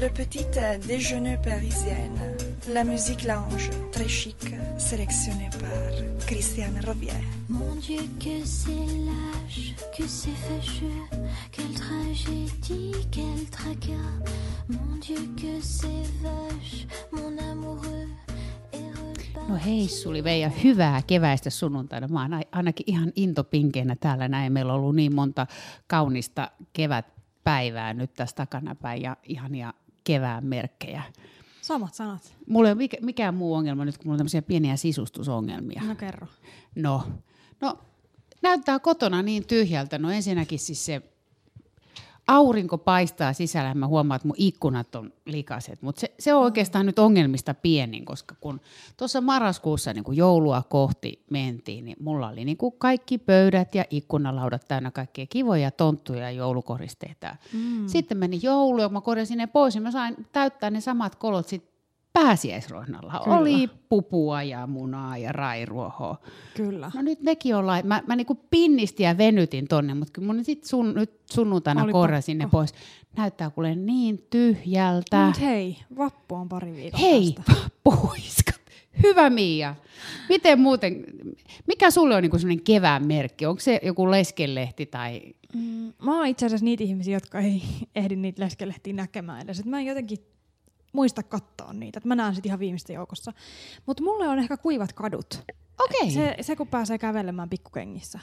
Le petit euh, déjeuner parisienne. La musique lounge, très chic, sélectionnée par Christiane Robier. Mon Dieu, que c'est lâche, que c'est fâcheux, quelle tragédie, quel tracas. Mon Dieu, que c'est vache, mon amoureux. No hei Suli Veija, hyvää keväistä sunnuntaina. Mä oon ai- ainakin ihan intopinkeinä täällä näin. Meillä on ollut niin monta kaunista kevätpäivää nyt tässä takanapäin ja ihania kevään merkkejä. Samat sanat. Mulla ei ole mikä- mikään muu ongelma nyt, kun mulla on tämmöisiä pieniä sisustusongelmia. No kerro. No, no näyttää kotona niin tyhjältä. No ensinnäkin siis se aurinko paistaa sisällä ja mä huomaan, että mun ikkunat on likaset. Mutta se, se on oikeastaan nyt ongelmista pienin, koska kun tuossa marraskuussa niin kun joulua kohti mentiin, niin mulla oli niin kuin kaikki pöydät ja ikkunalaudat täynnä kaikkea kivoja tonttuja ja joulukoristeita. Mm. Sitten meni joulu ja mä korjasin ne pois, niin mä sain täyttää ne samat kolot sit pääsiäisrohnalla. Kyllä. Oli pupua ja munaa ja rairuohoa. Kyllä. No nyt nekin on lai- Mä, mä niinku pinnistin ja venytin tonne, mutta kyllä mun sit sun, nyt sunnuntaina Oli korjasin ne pakko. pois. Näyttää kuule niin tyhjältä. Mut hei, vappu on pari viikon Hei, päästä. puiskat. Hyvä Miia. Miten muuten, mikä sulle on niinku sellainen kevään merkki? Onko se joku leskelehti tai... Mm, mä oon itse asiassa niitä ihmisiä, jotka ei ehdi niitä leskelehtiä näkemään edes. Et mä en jotenkin muista katsoa niitä. Et mä näen sit ihan viimeisten joukossa. Mutta mulle on ehkä kuivat kadut. Okei, Se, se kun pääsee kävelemään pikkukengissä.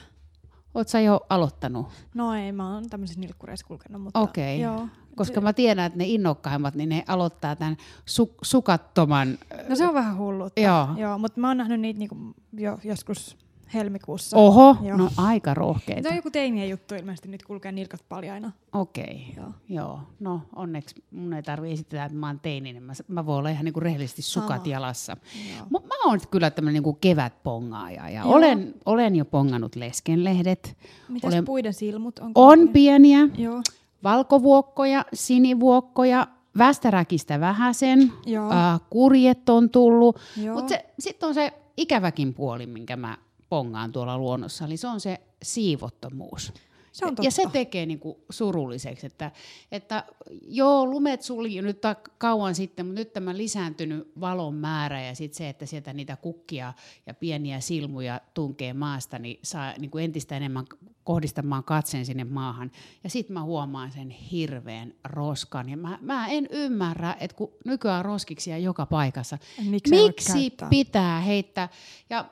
oot sä jo aloittanut? No ei, mä oon tämmöisissä nilkkureissa kulkenut. Mutta Okei, Joo. koska mä tiedän, että ne innokkaimmat, niin ne aloittaa tämän su- sukattoman... No se on vähän hullutta. Joo. Joo mutta mä oon nähnyt niitä niinku jo joskus helmikuussa. Oho, Joo. no aika rohkeita. Se on joku teinien juttu ilmeisesti nyt kulkee nilkat paljaina. Okei, Joo. joo. No onneksi mun ei tarvi esittää, että mä oon teini, niin mä, mä voin olla ihan niinku rehellisesti sukat Sama. jalassa. Joo. Mut mä oon kyllä tämmöinen niinku kevätpongaaja ja Joo. olen, olen jo pongannut leskenlehdet. Mitäs Olen- puiden silmut? Onko On ne- pieniä, Joo. valkovuokkoja, sinivuokkoja, västäräkistä vähäsen, Joo. äh, kurjet on tullut. Mutta sitten on se ikäväkin puoli, minkä mä pongaan tuolla luonnossa, eli se on se siivottomuus. Se on Ja se totta. tekee niinku surulliseksi, että, että joo, lumet suli jo nyt kauan sitten, mutta nyt tämä lisääntynyt valon määrä ja sitten se, että sieltä niitä kukkia ja pieniä silmuja tunkee maasta, niin saa niinku entistä enemmän kohdistamaan katseen sinne maahan. Ja sitten mä huomaan sen hirveän roskan. Ja mä, mä en ymmärrä, että kun nykyään roskiksia joka paikassa, Miksi miksi pitää heittää? Ja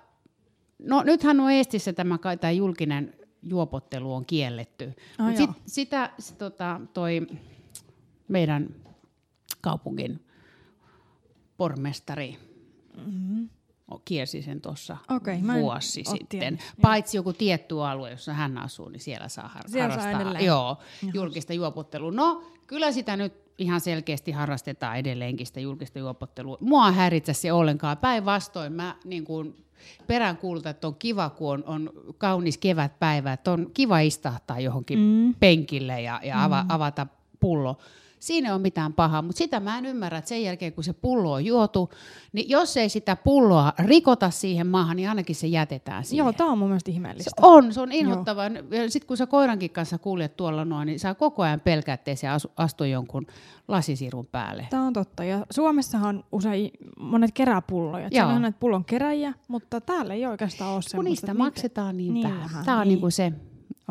no nythän on Eestissä tämä, tämä julkinen juopottelu on kielletty. Mut joo. sit, sitä s- tota, toi meidän kaupungin pormestari mm-hmm. kielsi sen tuossa en vuosi sitten. Paitsi joku tietty alue, jossa hän asuu, niin siellä saa har- Siellä saa harrastaa edelleen. joo, julkista juopottelua. No, kyllä sitä nyt ihan selkeästi harrastetaan edelleenkin sitä julkista juopottelua. Mua häiritse se ollenkaan. Päinvastoin mä niin kuin peräänkuulutan, että on kiva, kun on, on kaunis kevätpäivä, että on kiva istahtaa johonkin mm. penkille ja, ja ava, avata pullo. Siinä ei ole mitään pahaa, mutta sitä mä en ymmärrä, että sen jälkeen kun se pullo on juotu, niin jos ei sitä pulloa rikota siihen maahan, niin ainakin se jätetään siihen. Joo, tää on mun mielestä Se ihmeellistä. on, se on inhottavaa. Sitten kun sä koirankin kanssa kuljet tuolla noin, niin sä koko ajan pelkäät, ettei se astu jonkun lasisirun päälle. Tämä on totta. Ja Suomessahan usein monet kerää pulloja. Joo. Siellä on näitä pullon keräjiä, mutta täällä ei oikeastaan ole Kun semmoista. niistä että niitä- maksetaan niin, niin vähän. vähän, Tämä on niin. niinku se,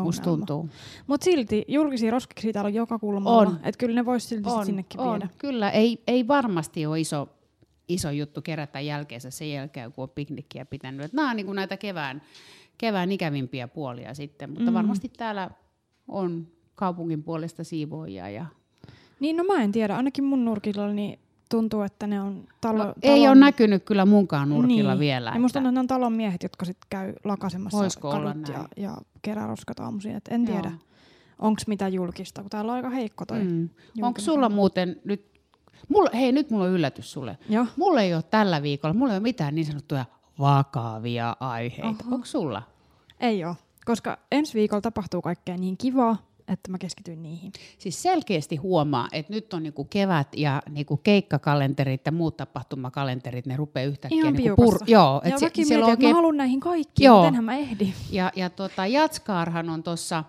musta Ongelma. tuntuu. Mutta silti julkisia roskiksi täällä on joka kulmalla. On. Että kyllä ne voisi silti On, sinnekin on. viedä. Kyllä, ei, ei varmasti ole iso, iso juttu kerätä jälkeensä sen jälkeen, kun on piknikkiä pitänyt. Et nämä on niinku näitä kevään, kevään ikävimpiä puolia sitten, mutta mm. varmasti täällä on kaupungin puolesta siivoojia ja Niin, no mä en tiedä. Ainakin mun nurkilla niin tuntuu, että ne on talo, No, ei ole näkynyt kyllä munkaan nurkilla niin. vielä. Ja musta että- tuntuu, että ne on talon miehet, jotka sit käy lakasemassa Voisiko olla kadut ja, ja kerää roskat aamuisin. Et en Joo. tiedä, onko mitä julkista, kun täällä on aika heikko toi. Mm. Onko sulla muuten nyt, mulla, hei nyt mulla on yllätys sulle. Joo. Mulla ei ole tällä viikolla, mulla ei ole mitään niin sanottuja vakavia aiheita. Onko sulla? Ei ole, koska ensi viikolla tapahtuu kaikkea niin kivaa, että mä keskityin niihin. Siis selkeästi huomaa, että nyt on niinku kevät ja niinku keikkakalenterit ja muut tapahtumakalenterit, ne rupeaa yhtäkkiä Ihan niinku piukassa. Joo, ja et se, mäkin siellä mietin, että mä oikein, haluan näihin kaikkiin, Joo. mutta enhän mä ehdi. ja, ja tota, Jatskaarhan on tuossa,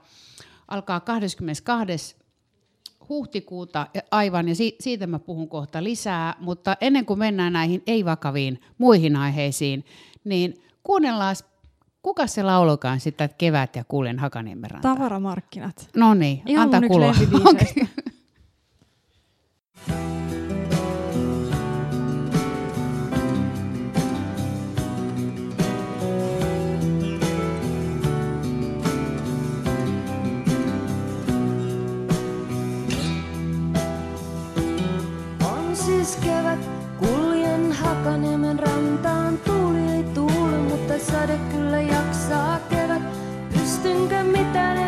alkaa 22. huhtikuuta aivan, ja si- siitä mä puhun kohta lisää, mutta ennen kuin mennään näihin ei-vakaviin muihin aiheisiin, niin kuunnellaan, kuka se laulokaan sitä että kevät ja kuulen Hakaniemen rantaa. Tavaramarkkinat. No niin, antaa kuulla. On siis kevät, kuljen Hakaniemen that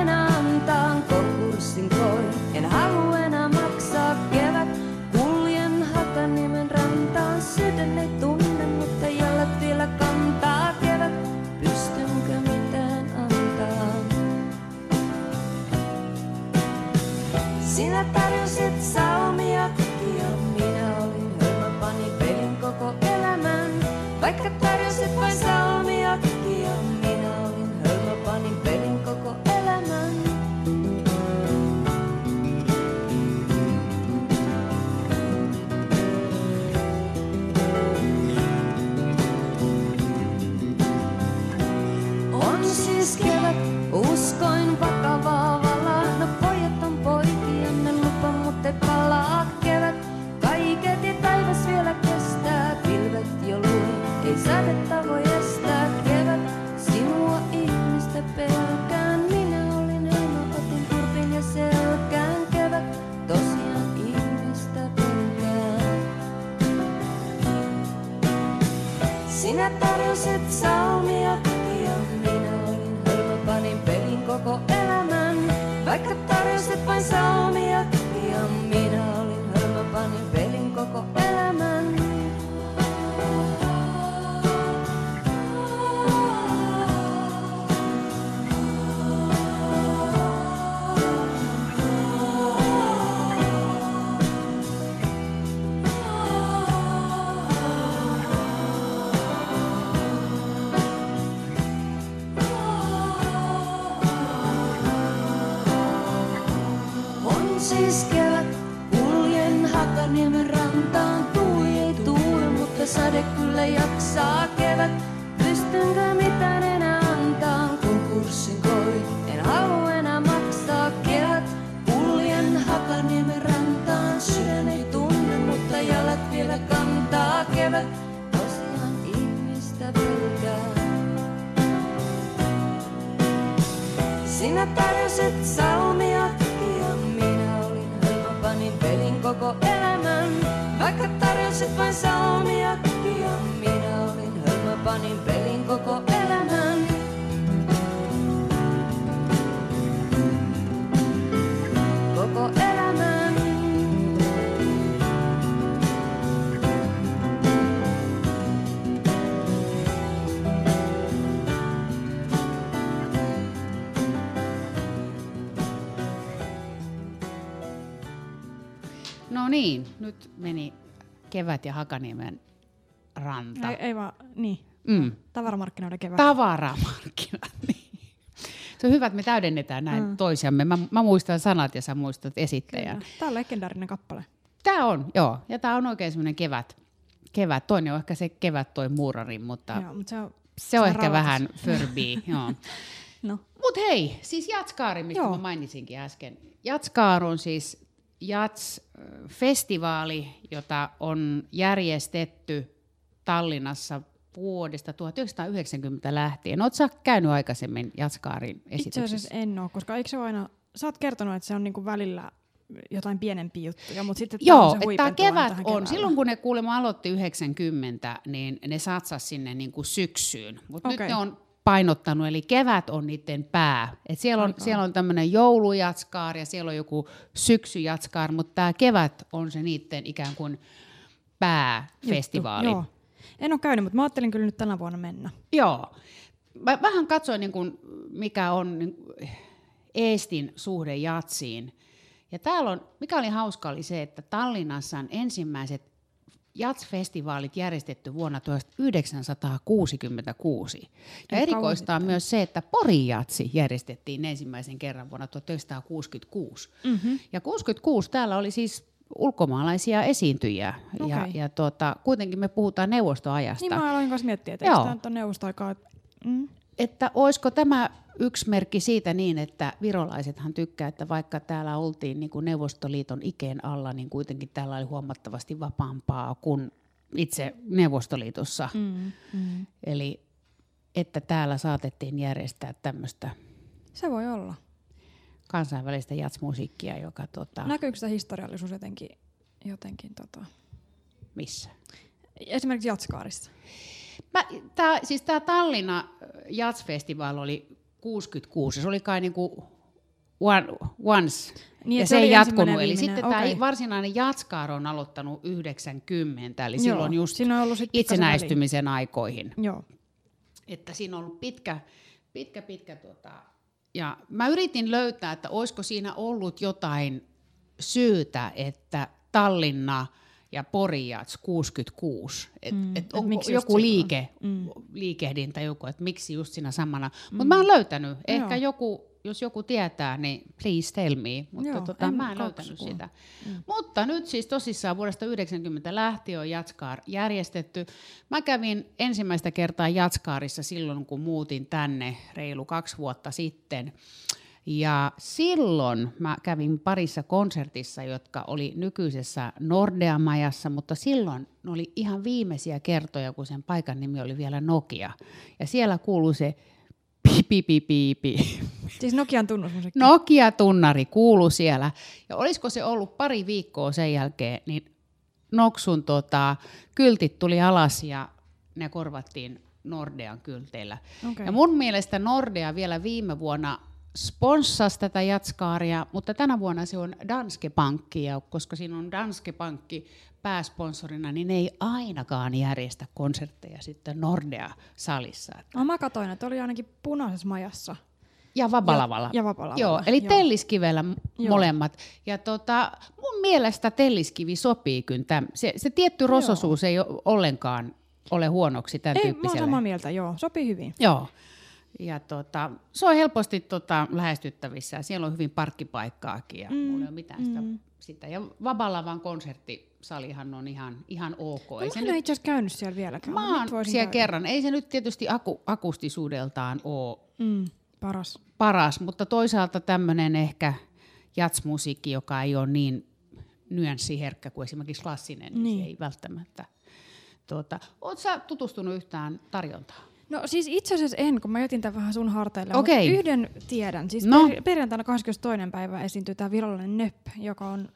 niin, nyt meni kevät ja Hakaniemen ranta. Ei, ei vaan, niin. Mm. Tavaramarkkinoiden kevät. Tavaramarkkinat. niin. Se on hyvä, että me täydennetään näin mm. toisiamme. Mä, mä muistan sanat ja sä muistat esittäjän. Tämä on legendaarinen kappale. Tämä on, joo. Ja tämä on oikein semmoinen kevät. kevät. Toinen on ehkä se kevät toi muurari, mutta Joo, mutta se on, se on ehkä rauhoitus. vähän Furby. joo. No. Mut hei, siis Jatskaari, mistä Joo. mä mainitsinkin äsken. Jatskaar on siis Jats-festivaali, jota on järjestetty Tallinnassa vuodesta 1990 lähtien. Oletko käynyt aikaisemmin Jatskaarin Itse esityksessä? asiassa en ole, koska eikö se ole aina, sä oot kertonut, että se on niinku välillä jotain pienempiä juttuja, mutta sitten Joo, tämä aina kevät on, silloin kun ne kuulemma aloitti 90, niin ne satsas sinne niin kuin syksyyn. Mutta nyt Okei. ne on painottanut, eli kevät on niiden pää. Et siellä on, siellä on tämmöinen joulujatskaar ja siellä on joku syksyjatskaar, mutta tämä kevät on se niiden ikään kuin pääfestivaali. Juttu, Joo. En ole käynyt, mutta mä ajattelin kyllä nyt tänä vuonna mennä. Joo. Mä vähän katsoin, niin kuin, mikä on niin Eestin suhde jatsiin. Ja täällä on, mikä oli hauska, oli se, että Tallinnassa on ensimmäiset jazzfestivaalit järjestetty vuonna 1966. Ja erikoista on myös se, että Porin jatsi järjestettiin ensimmäisen kerran vuonna 1966. Mm-hmm. Ja 66 täällä oli siis ulkomaalaisia esiintyjiä. Ja, Okei. ja tuota, kuitenkin me puhutaan neuvostoajasta. Niin mä aloin kanssa miettiä, että Joo. eikö tämä nyt neuvostoaikaa. Mm. Että olisiko tämä yksi merkki siitä niin, että virolaisethan tykkää, että vaikka täällä oltiin niin kuin Neuvostoliiton ikeen alla, niin kuitenkin täällä oli huomattavasti vapaampaa kuin itse Neuvostoliitossa. Mm. Mm. Eli että täällä saatettiin järjestää tämmöistä Se voi olla. kansainvälistä jatsmusiikkia, joka tota, Näkyykö sitä historiallisuus jotenkin, jotenkin tota, missä? esimerkiksi Jatskaarissa? Mä, tää, siis tämä Tallinna Jazz-festival oli 66, se oli kai niinku one, once, Niin, ja se, se ei jatkunut. Eli viimeinen, sitten tämä okei. varsinainen Jatskaar on aloittanut 90, eli Joo, silloin just siinä on ollut sit itsenäistymisen aikoihin. Joo. Että siinä on ollut pitkä, pitkä, pitkä tota, ja mä yritin löytää, että olisiko siinä ollut jotain syytä, että Tallinna ja Porijats 66, että Mm, et et onko miksi joku liike, Mm. liikehdintä joku, että miksi just siinä samana. Mm. Mutta mä oon löytänyt, ehkä Joo. joku, jos joku tietää, niin please tell me, mutta Joo, tota, en mä en löytänyt kuule. sitä. Mm. Mutta nyt siis tosissaan vuodesta 90 lähtien on Jatskaar järjestetty. Mä kävin ensimmäistä kertaa Jatskaarissa silloin, kun muutin tänne reilu kaksi vuotta sitten. Ja silloin mä kävin parissa konsertissa, jotka oli nykyisessä Nordea-majassa, mutta silloin ne oli ihan viimeisiä kertoja, kun sen paikan nimi oli vielä Nokia. Ja siellä kuului se pipi pipi pipi. Siis Nokian tunnusmusiikki. Nokia-tunnari kuulu siellä. Ja olisiko se ollut pari viikkoa sen jälkeen, niin Noksun tota, kyltit tuli alas ja ne korvattiin Nordean kylteillä. Okei. Ja mun mielestä Nordea vielä viime vuonna sponssasi tätä jatskaaria, mutta tänä vuonna se on Danske Pankki, ja koska siinä on Danske Pankki pääsponsorina, niin ne ei ainakaan järjestä konsertteja sitten Nordea-salissa. No, mä katsoin, että oli ainakin punaisessa majassa. Ja Vapalavalla. Ja, ja Vapalavalla. Joo, eli Joo. Telliskivellä Joo. molemmat. Ja tota, mun mielestä Telliskivi sopii kyllä. Se, se tietty rososuus ei o- ollenkaan ole huonoksi tämän Ei, mä oon tyyppiselle. samaa mieltä, joo. Sopii hyvin. Joo. Ja tota, se on helposti tota, lähestyttävissä ja siellä on hyvin parkkipaikkaakin ja mm, mulla ei ole mitään sitä, mm. sitä. Ja Vabalavan konserttisalihan on ihan, ihan ok. No, Ei mä se en nyt, itse asiassa käynyt siellä vieläkään. mä oon siellä käydä. kerran. Ei se nyt tietysti aku, akustisuudeltaan ole Mm, paras. paras, mutta toisaalta tämmöinen ehkä jatsmusiikki, joka ei ole niin nyanssiherkkä kuin esimerkiksi klassinen, niin, Niin. se ei välttämättä. Tuota, Oletko tutustunut yhtään tarjontaan? No siis itse asiassa en, kun mä jätin tämän vähän sun harteille. Okei. Mutta yhden tiedän. Siis No. per, perjantaina 22. päivä esiintyy tämä virallinen NÖP, joka on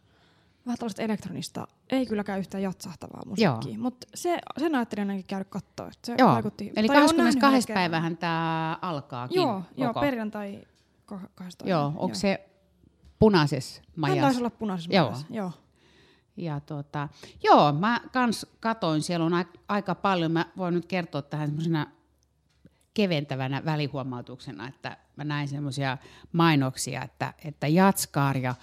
vähän tällaista elektronista, ei kylläkään yhtään jatsahtavaa musiikkia. Mutta se, sen ajattelin ainakin käydä katsoa. että Se Joo, vaikutti, eli tai olen nähnyt 22. yhden kerran. päivähän tämä alkaakin. Joo, joo perjantai ko- 12. joo onko se punaisessa Hän majassa? taisi olla punaisessa Joo. majassa. Joo. Ja tota, joo, mä kans katoin, siellä on aika paljon, mä voin nyt kertoa tähän semmoisena keventävänä välihuomautuksena, että mä näin semmoisia mainoksia, että, että Jatskaar ja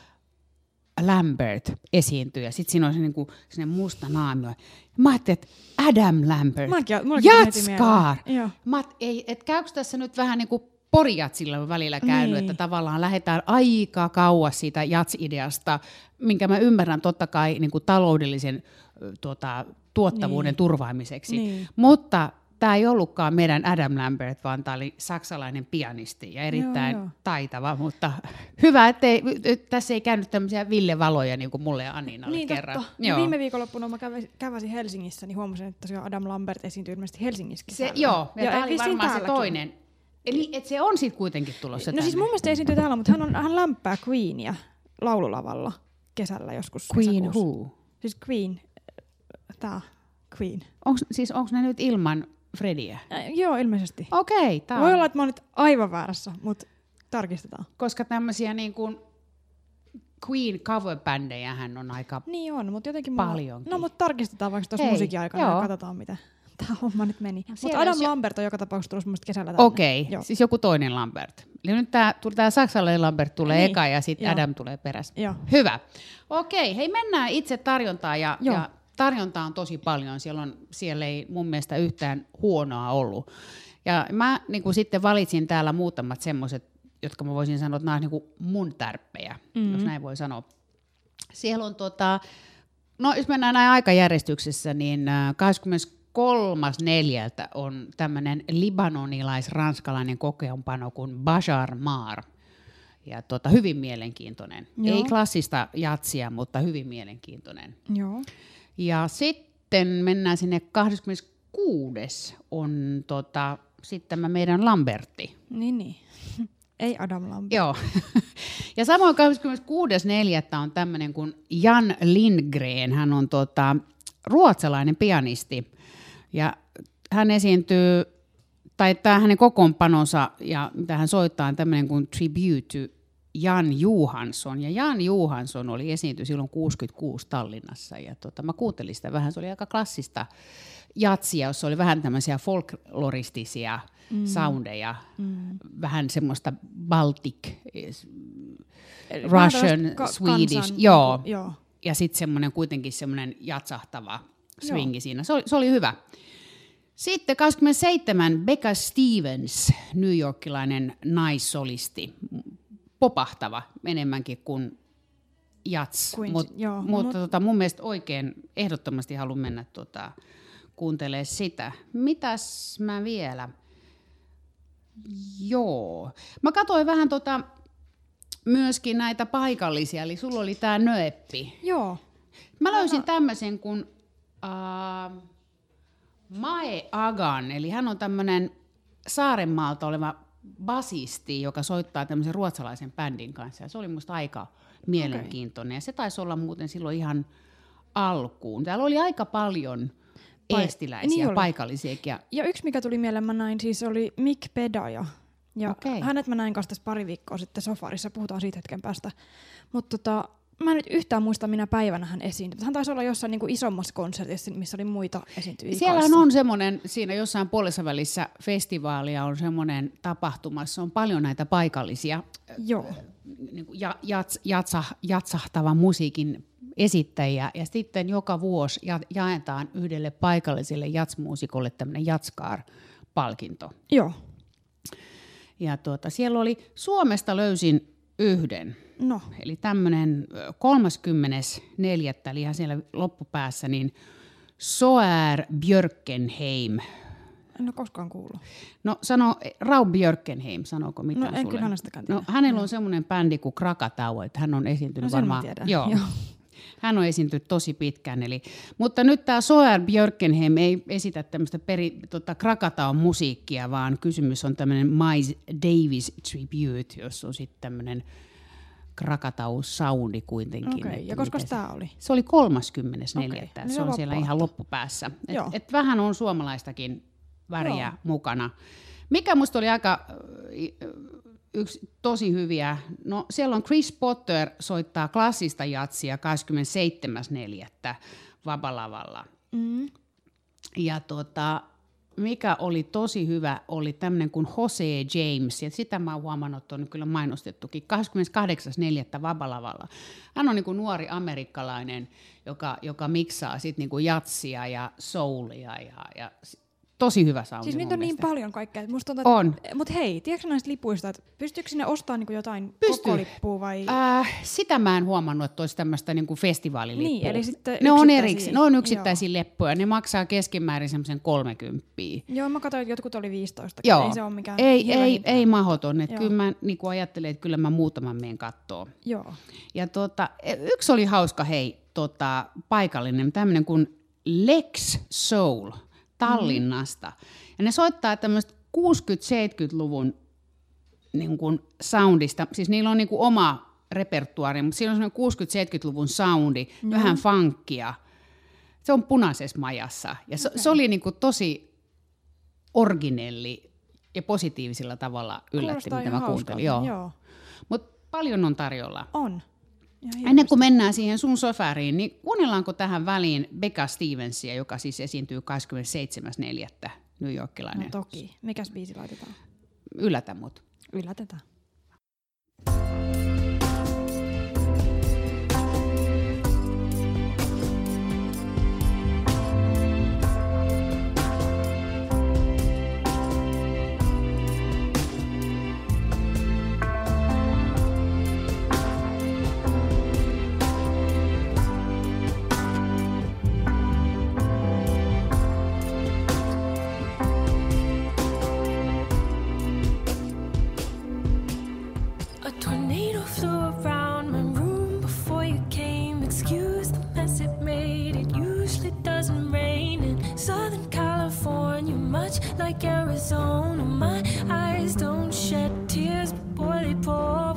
Lambert esiintyy ja sitten siinä on se niinku, musta naamio. Mä ajattelin, että Adam Lambert, Jatskaar. Joo. Mä, ei, et käykö tässä nyt vähän niin kuin porjatsilla välillä käynyt, Niin. että tavallaan lähdetään aika kauas siitä jats-ideasta, minkä mä ymmärrän totta kai niin kuin taloudellisen tuota, tuottavuuden Niin. turvaamiseksi. Niin. Mutta tämä ei ollutkaan meidän Adam Lambert, vaan tämä oli saksalainen pianisti ja erittäin Joo, joo. taitava, mutta hyvä, että tässä ei käynyt tämmöisiä villevaloja niin kuin mulle ja Anninalle Niin kerran. totta. Ja viime viikonloppuna mä kävin, käväsin Helsingissä, niin huomasin, että tosiaan Adam Lambert esiintyi ilmeisesti Helsingissä se, joo, ja, Ja tämä oli varmaan se toinen. Eli et se on sitten kuitenkin tulossa No tänne. siis mun mielestä esiintyy täällä, mutta hän, on, hän lämpää Queenia laululavalla kesällä joskus Queen kesäkuussa. who? Siis Queen, tää Queen. Onks, siis onko ne nyt ilman Frediä? Äh, joo, ilmeisesti. Okei, tää Voi on, olla, että mä oon nyt aivan väärässä, mutta tarkistetaan. koska tämmöisiä niin kuin Queen cover-bändejähän on aika... Niin on, mutta jotenkin. Paljonkin. No, mutta tarkistetaan vaikka tuossa musiikin aikana joo. ja katsotaan, miten tämä homma nyt meni. Mutta Adam jo- Lambert on joka tapauksessa tulossa mun mielestä kesällä tänne. Okei, Joo. siis joku toinen Lambert. Eli nyt tämä tää saksalainen Lambert tulee Niin, eka ja sitten. Adam tulee perässä. Joo. Hyvä. Okei, hei mennään itse tarjontaan ja, Joo. ja tarjontaa on tosi paljon. Siellä, on, siellä ei mun mielestä yhtään huonoa ollut. Ja mä niin kuin sitten valitsin täällä muutamat semmoiset, jotka mä voisin sanoa, että nämä on niin kuin mun tärppejä, mm-hmm. jos näin voi sanoa. Siellä on tota, no jos mennään näin aikajärjestyksessä, niin äh, 23.4. on tämmöinen libanonilais-ranskalainen kokeonpano kuin Bashar Maar. Ja tota, hyvin mielenkiintoinen. Joo. Ei klassista jatsia, mutta hyvin mielenkiintoinen. Joo. Ja sitten mennään sinne 26. on tota, sitten tämä meidän Lambertti. Niin, niin. Ei Adam Lambert. Joo. ja samoin 26.4. on tämmöinen kuin Jan Lindgren. Hän on tota, ruotsalainen pianisti. Ja hän esiintyy, tai tämä hänen kokoonpanonsa, ja mitä hän soittaa, on tämmöinen kuin Tribute to Jan Johansson. Ja Jan Johansson oli esiinty silloin 66 Tallinnassa. Ja tota, mä kuuntelin sitä vähän, se oli aika klassista jatsia, jossa oli vähän tämmöisiä folkloristisia mm. soundeja, mm. vähän semmoista Baltic, Russian, ka- Swedish, kansan- joo. niinku- joo. ja sitten semmoinen kuitenkin semmoinen jatsahtava swingi siinä. Se oli, se oli hyvä. Sitten 27 Becca Stevens, New Yorkilainen naissolisti, popahtava enemmänkin kuin jats, Kuin- Mut, joo, mutta mut- tota, mun mielestä oikein ehdottomasti haluan mennä tota, kuuntelemaan sitä. Mitäs mä vielä? Joo. Mä katsoin vähän tota, myöskin näitä paikallisia, eli sulla oli tämä Nöeppi. Joo. Mä löysin tämmöisen kuin uh, Mae Agan, eli hän on tämmöinen Saarenmaalta oleva basisti, joka soittaa tämmöisen ruotsalaisen bändin kanssa. Ja se oli musta aika mielenkiintoinen. Ja se taisi olla muuten silloin ihan alkuun. Täällä oli aika paljon eestiläisiä, niin oli. paikallisiakin. Ja yksi, mikä tuli mieleen, mä näin, siis oli Mick Pedaja. Ja Okei. hänet mä näin kanssa tässä pari viikkoa sitten Sofarissa, puhutaan siitä hetken päästä. Mutta tota, mä en nyt yhtään muista, minä päivänä hän esiintyi. Hän taisi olla jossain niinku isommassa konsertissa, missä oli muita esiintyjiä Siellähän kanssa. on semmoinen, siinä jossain puolessa välissä festivaalia on semmoinen tapahtumassa, on paljon näitä paikallisia Joo. niin kuin ja, jats, jatsa, jatsahtavan musiikin esittäjiä, ja sitten joka vuosi ja, jaetaan yhdelle paikalliselle jatsmuusikolle tämmöinen Jatskaar-palkinto. Joo. Ja tuota, siellä oli, Suomesta löysin yhden, No, eli tämmöinen 34. eli ihan siellä loppupäässä, niin Soär Björkenheim. en ole koskaan kuullut. No sano, Raub Björkenheim, sanooko mitään No, en sulle? kyllä hänestäkään tiedä. No, hänellä on semmoinen bändi kuin Krakatau, että hän on esiintynyt No, varmaan... tiedän, Joo. joo. Hän on esiintynyt tosi pitkään. Eli, mutta nyt tämä Soer Björkenheim ei esitä tämmöistä peri, tota, Krakataun musiikkia, vaan kysymys on tämmöinen Miles Davis Tribute, jossa on sitten tämmöinen Krakatau-soundi kuitenkin. Okei, että ja koska tämä oli? Se oli 34. Okei, Okay. no se on siellä ihan loppupäässä. Et, Joo. et vähän on suomalaistakin väriä Joo. mukana. Mikä musta oli aika ö, yksi tosi hyviä, no siellä on Chris Potter soittaa klassista jatsia 27.4. Vabalavalla. Mm. Ja tota, mikä oli tosi hyvä, oli tämmöinen kuin Jose James, ja sitä mä oon huomannut, että on kyllä mainostettukin, 28.4. Vabalavalla. Hän on niin kuin nuori amerikkalainen, joka, joka miksaa sit niin kuin jatsia ja soulia, ja, ja tosi hyvä soundi Siis niitä on niin mielestä. paljon kaikkea. että Musta tuntuu, On. Mutta hei, tiedätkö näistä lipuista, että pystyykö sinne ostamaan niinku jotain Pystyy. koko lippua vai... Äh, sitä mä en huomannut, että olisi tämmöistä niin festivaalilippua. Niin, eli sitten ne on erikseen, ne on yksittäisiä leppuja, ne maksaa keskimäärin semmoisen 30. Joo, mä katsoin, että jotkut oli 15. Joo. Ei se ole mikään ei, ei, hinta. ei mahoton. Että Joo. kyllä mä niin ajattelen, että kyllä mä muutaman meen kattoo. Joo. Ja tota, yksi oli hauska, hei, tota, paikallinen, tämmöinen kuin Lex Soul Tallinnasta. Mm-hmm. Ja ne soittaa tämmöistä 60-70-luvun niin kuin soundista, siis niillä on niin kuin oma repertuaari, mutta siinä on semmoinen 60-70-luvun soundi, mm-hmm. vähän funkia. Se on punaisessa majassa. Ja se, okay. se oli niin kuin tosi originelli ja positiivisella tavalla yllätti, Kuulostaa mitä mä kuuntelin. Joo. Joo. Mutta paljon on tarjolla. On. Ennen kuin mennään siihen sun sofariin, niin kuunnellaanko tähän väliin Becca Stevensia, joka siis esiintyy 27.4. New Yorkilainen. No toki. Mikäs biisi laitetaan? Yllätä mut. Yllätetään. California, much like Arizona. My eyes don't shed tears, but boy, they pour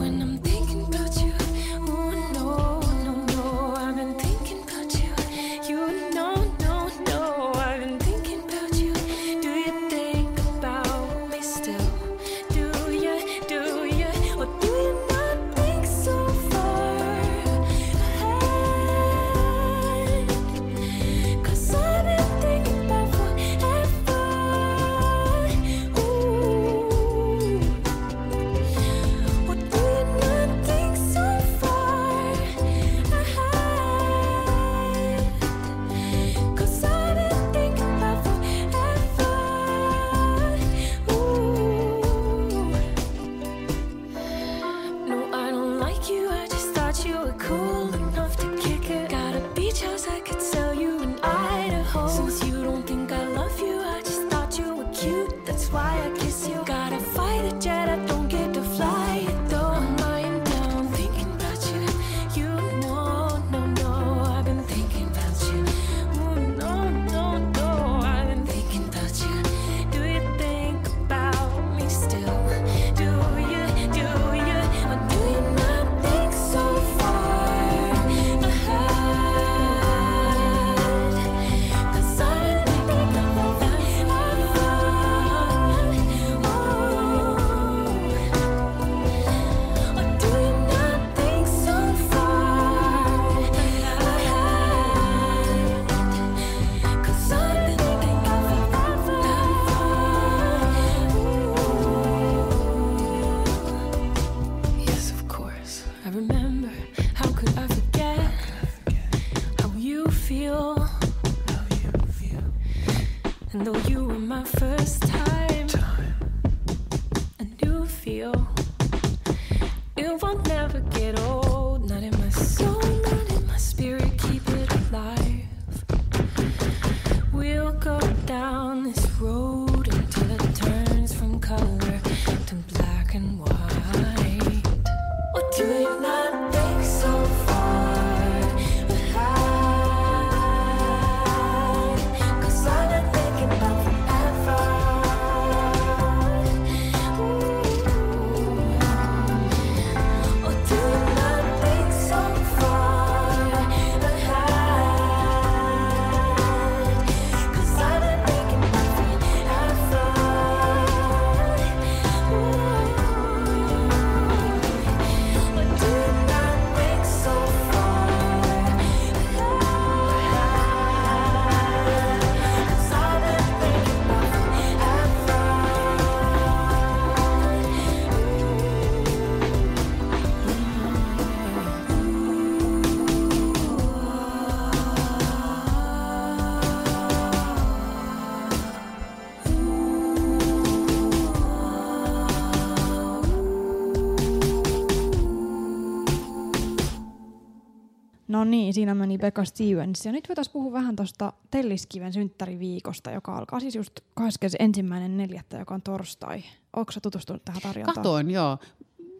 No niin, siinä meni Becca Stevens. Ja nyt voitaisiin puhua vähän tuosta Telliskiven synttäriviikosta, joka alkaa siis just 21.4., joka on torstai. Oletko tutustunut tähän tarjontaan? Katoin, joo.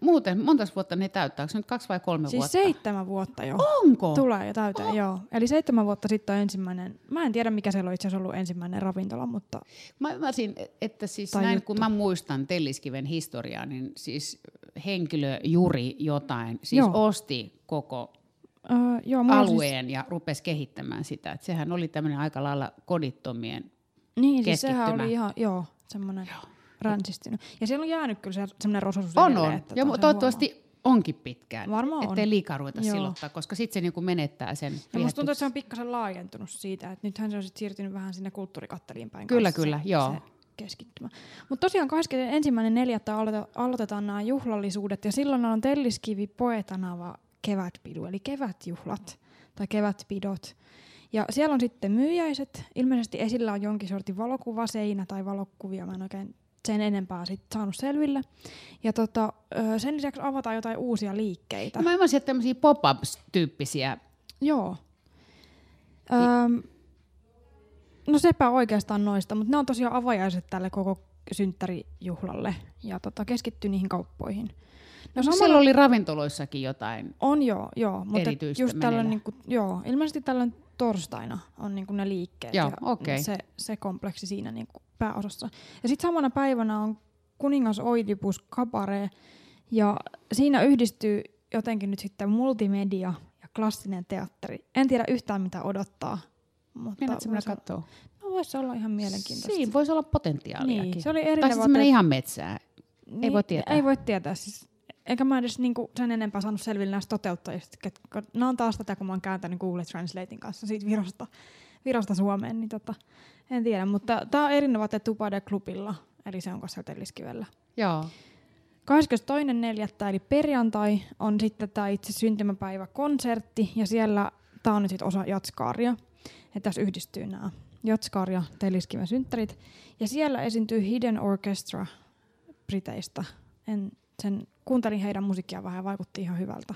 Muuten, monta vuotta ne täyttää? Onko se nyt kaksi vai kolme Siis vuotta? seitsemän vuotta jo. Onko? Tulee jo täyteen, oh. joo. Eli seitsemän vuotta sitten on ensimmäinen, mä en tiedä mikä siellä on itse asiassa ollut ensimmäinen ravintola, mutta Mä ymmärsin, että siis näin juttu. kun mä muistan Telliskiven historiaa, niin siis henkilö Juri jotain, siis Joo. osti koko öö, joo, on alueen ja rupesi kehittämään sitä. Et sehän oli tämmöinen aika lailla kodittomien. Siis, niin, siis sehän oli ihan, joo, semmoinen ränsistynyt. Ja siellä on jäänyt kyllä se, semmoinen rososuus On, edelleen, on. että Ja sen toivottavasti onkin pitkään. Varmaan on. Ettei liikaa ruveta Joo. silottaa, koska sitten se niinku menettää sen Ja musta tuntuu, että se on pikkasen laajentunut siitä, että nythän se on sit siirtynyt vähän sinne kulttuurikatteliin päin. Kyllä, kanssa kyllä, se, joo. Se keskittymä. Mutta tosiaan 21.4. aloite- aloitetaan nämä juhlallisuudet ja silloin on Telliskivi Poetanava kevätpidu, eli kevätjuhlat tai kevätpidot. Ja siellä on sitten myyjäiset. Ilmeisesti esillä on jonkin sortin valokuvaseinä tai valokuvia. Mä en oikein sen enempää sit saanut selville. Ja tota, sen lisäksi avataan jotain uusia liikkeitä. Mä ymmärsin, että tämmöisiä pop-ups-tyyppisiä. Joo. Öm, no sepä oikeastaan noista, mutta ne on tosiaan avajaiset tälle koko synttärijuhlalle ja tota, keskittyi niihin kauppoihin. No, samalla... Siellä oli ravintoloissakin jotain On joo, joo. Mutta just tällöin, niin kuin, joo, ilmeisesti tällöin torstaina on niin kuin ne liikkeet Joo, ja okei. se, se kompleksi siinä niin kuin pääosassa. Ja sitten samana päivänä on kuningas Oidipus Kabare ja siinä yhdistyy jotenkin nyt sitten multimedia ja klassinen teatteri. En tiedä yhtään mitä odottaa. Mutta Meinaatko mennä katsoa? no, voisi olla ihan mielenkiintoista. Siinä voisi olla potentiaaliakin. Niin, se oli tai erinevä sitten se te- ihan metsään. ei voi tietää. Ei voi tietää. Siis, eikä mä edes niinku sen enempää saanut selville näistä toteuttajista. ketkä- Ne on taas tätä, kun mä oon kääntänyt Google Translatein kanssa siitä Virosta, Virosta Suomeen. Niin tota, en tiedä, mutta tää on erinevät Tupade Klubilla. Eli se on kanssa Telliskivellä. Joo. 22.4. eli perjantai on sitten tämä itse syntymäpäivä konsertti ja siellä tämä on nyt sit osa Jatskaaria. Ja tässä yhdistyy nämä Jatskaar ja Telliskiven synttärit. Ja siellä esiintyy Hidden Orchestra Briteistä. En, sen, kuuntelin heidän musiikkia vähän ja vaikutti ihan hyvältä.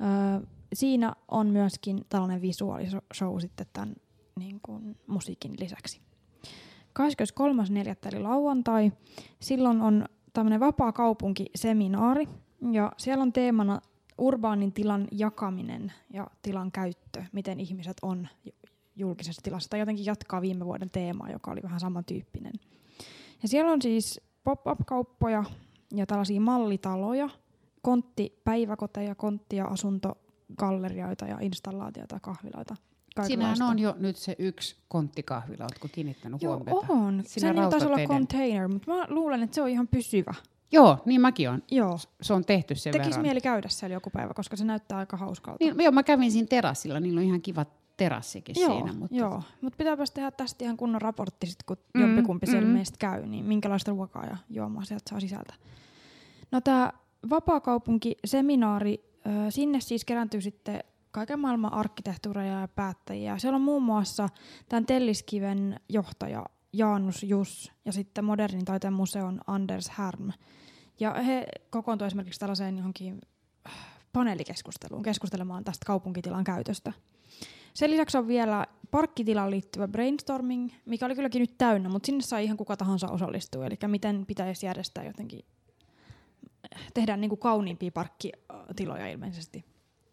Öö, siinä on myöskin tällainen visuaalishow sitten tämän niin kuin, musiikin lisäksi. 23.4. eli lauantai. Silloin on tämmöinen vapaa kaupunkiseminaari ja siellä on teemana urbaanin tilan jakaminen ja tilan käyttö, miten ihmiset on ju- julkisessa tilassa. Tai jotenkin jatkaa viime vuoden teemaa, joka oli vähän samantyyppinen. Ja siellä on siis pop-up-kauppoja ja tällaisia mallitaloja, konttipäiväkoteja, kontti- ja asuntogallerioita ja installaatioita, kahviloita. Siinähän on jo nyt se yksi konttikahvila, ootko kiinnittänyt Joo, huomiota? on. Siinä Sen ei taisi olla container, mutta mä luulen, että se on ihan pysyvä. Joo, niin mäkin on. Joo. Se on tehty sen Tekisi verran. mieli käydä siellä joku päivä, koska se näyttää aika hauskalta. Niin, joo, mä kävin siinä terassilla, niillä on ihan kiva terassikin joo, siinä. Mutta joo. Mutta pitääpäs tehdä tästä ihan kunnon raportti, sit, kun Mm, mm, jompikumpi siellä mm. meistä käy, niin minkälaista ruokaa ja juomaa sieltä saa sisältä. No tämä vapaakaupunkiseminaari, sinne siis kerääntyy sitten kaiken maailman arkkitehtuureja ja päättäjiä. Siellä on muun muassa tämän Telliskiven johtaja Jaanus Jus ja sitten modernin taiteen museon Anders Härm. Ja he kokoontuivat esimerkiksi tällaiseen johonkin äh, paneelikeskusteluun keskustelemaan tästä kaupunkitilan käytöstä. Sen lisäksi on vielä parkkitilaan liittyvä brainstorming, mikä oli kylläkin nyt täynnä, mutta sinne sai ihan kuka tahansa osallistua. Eli miten pitäisi järjestää jotenkin, tehdään niin kuin kauniimpia parkkitiloja ilmeisesti,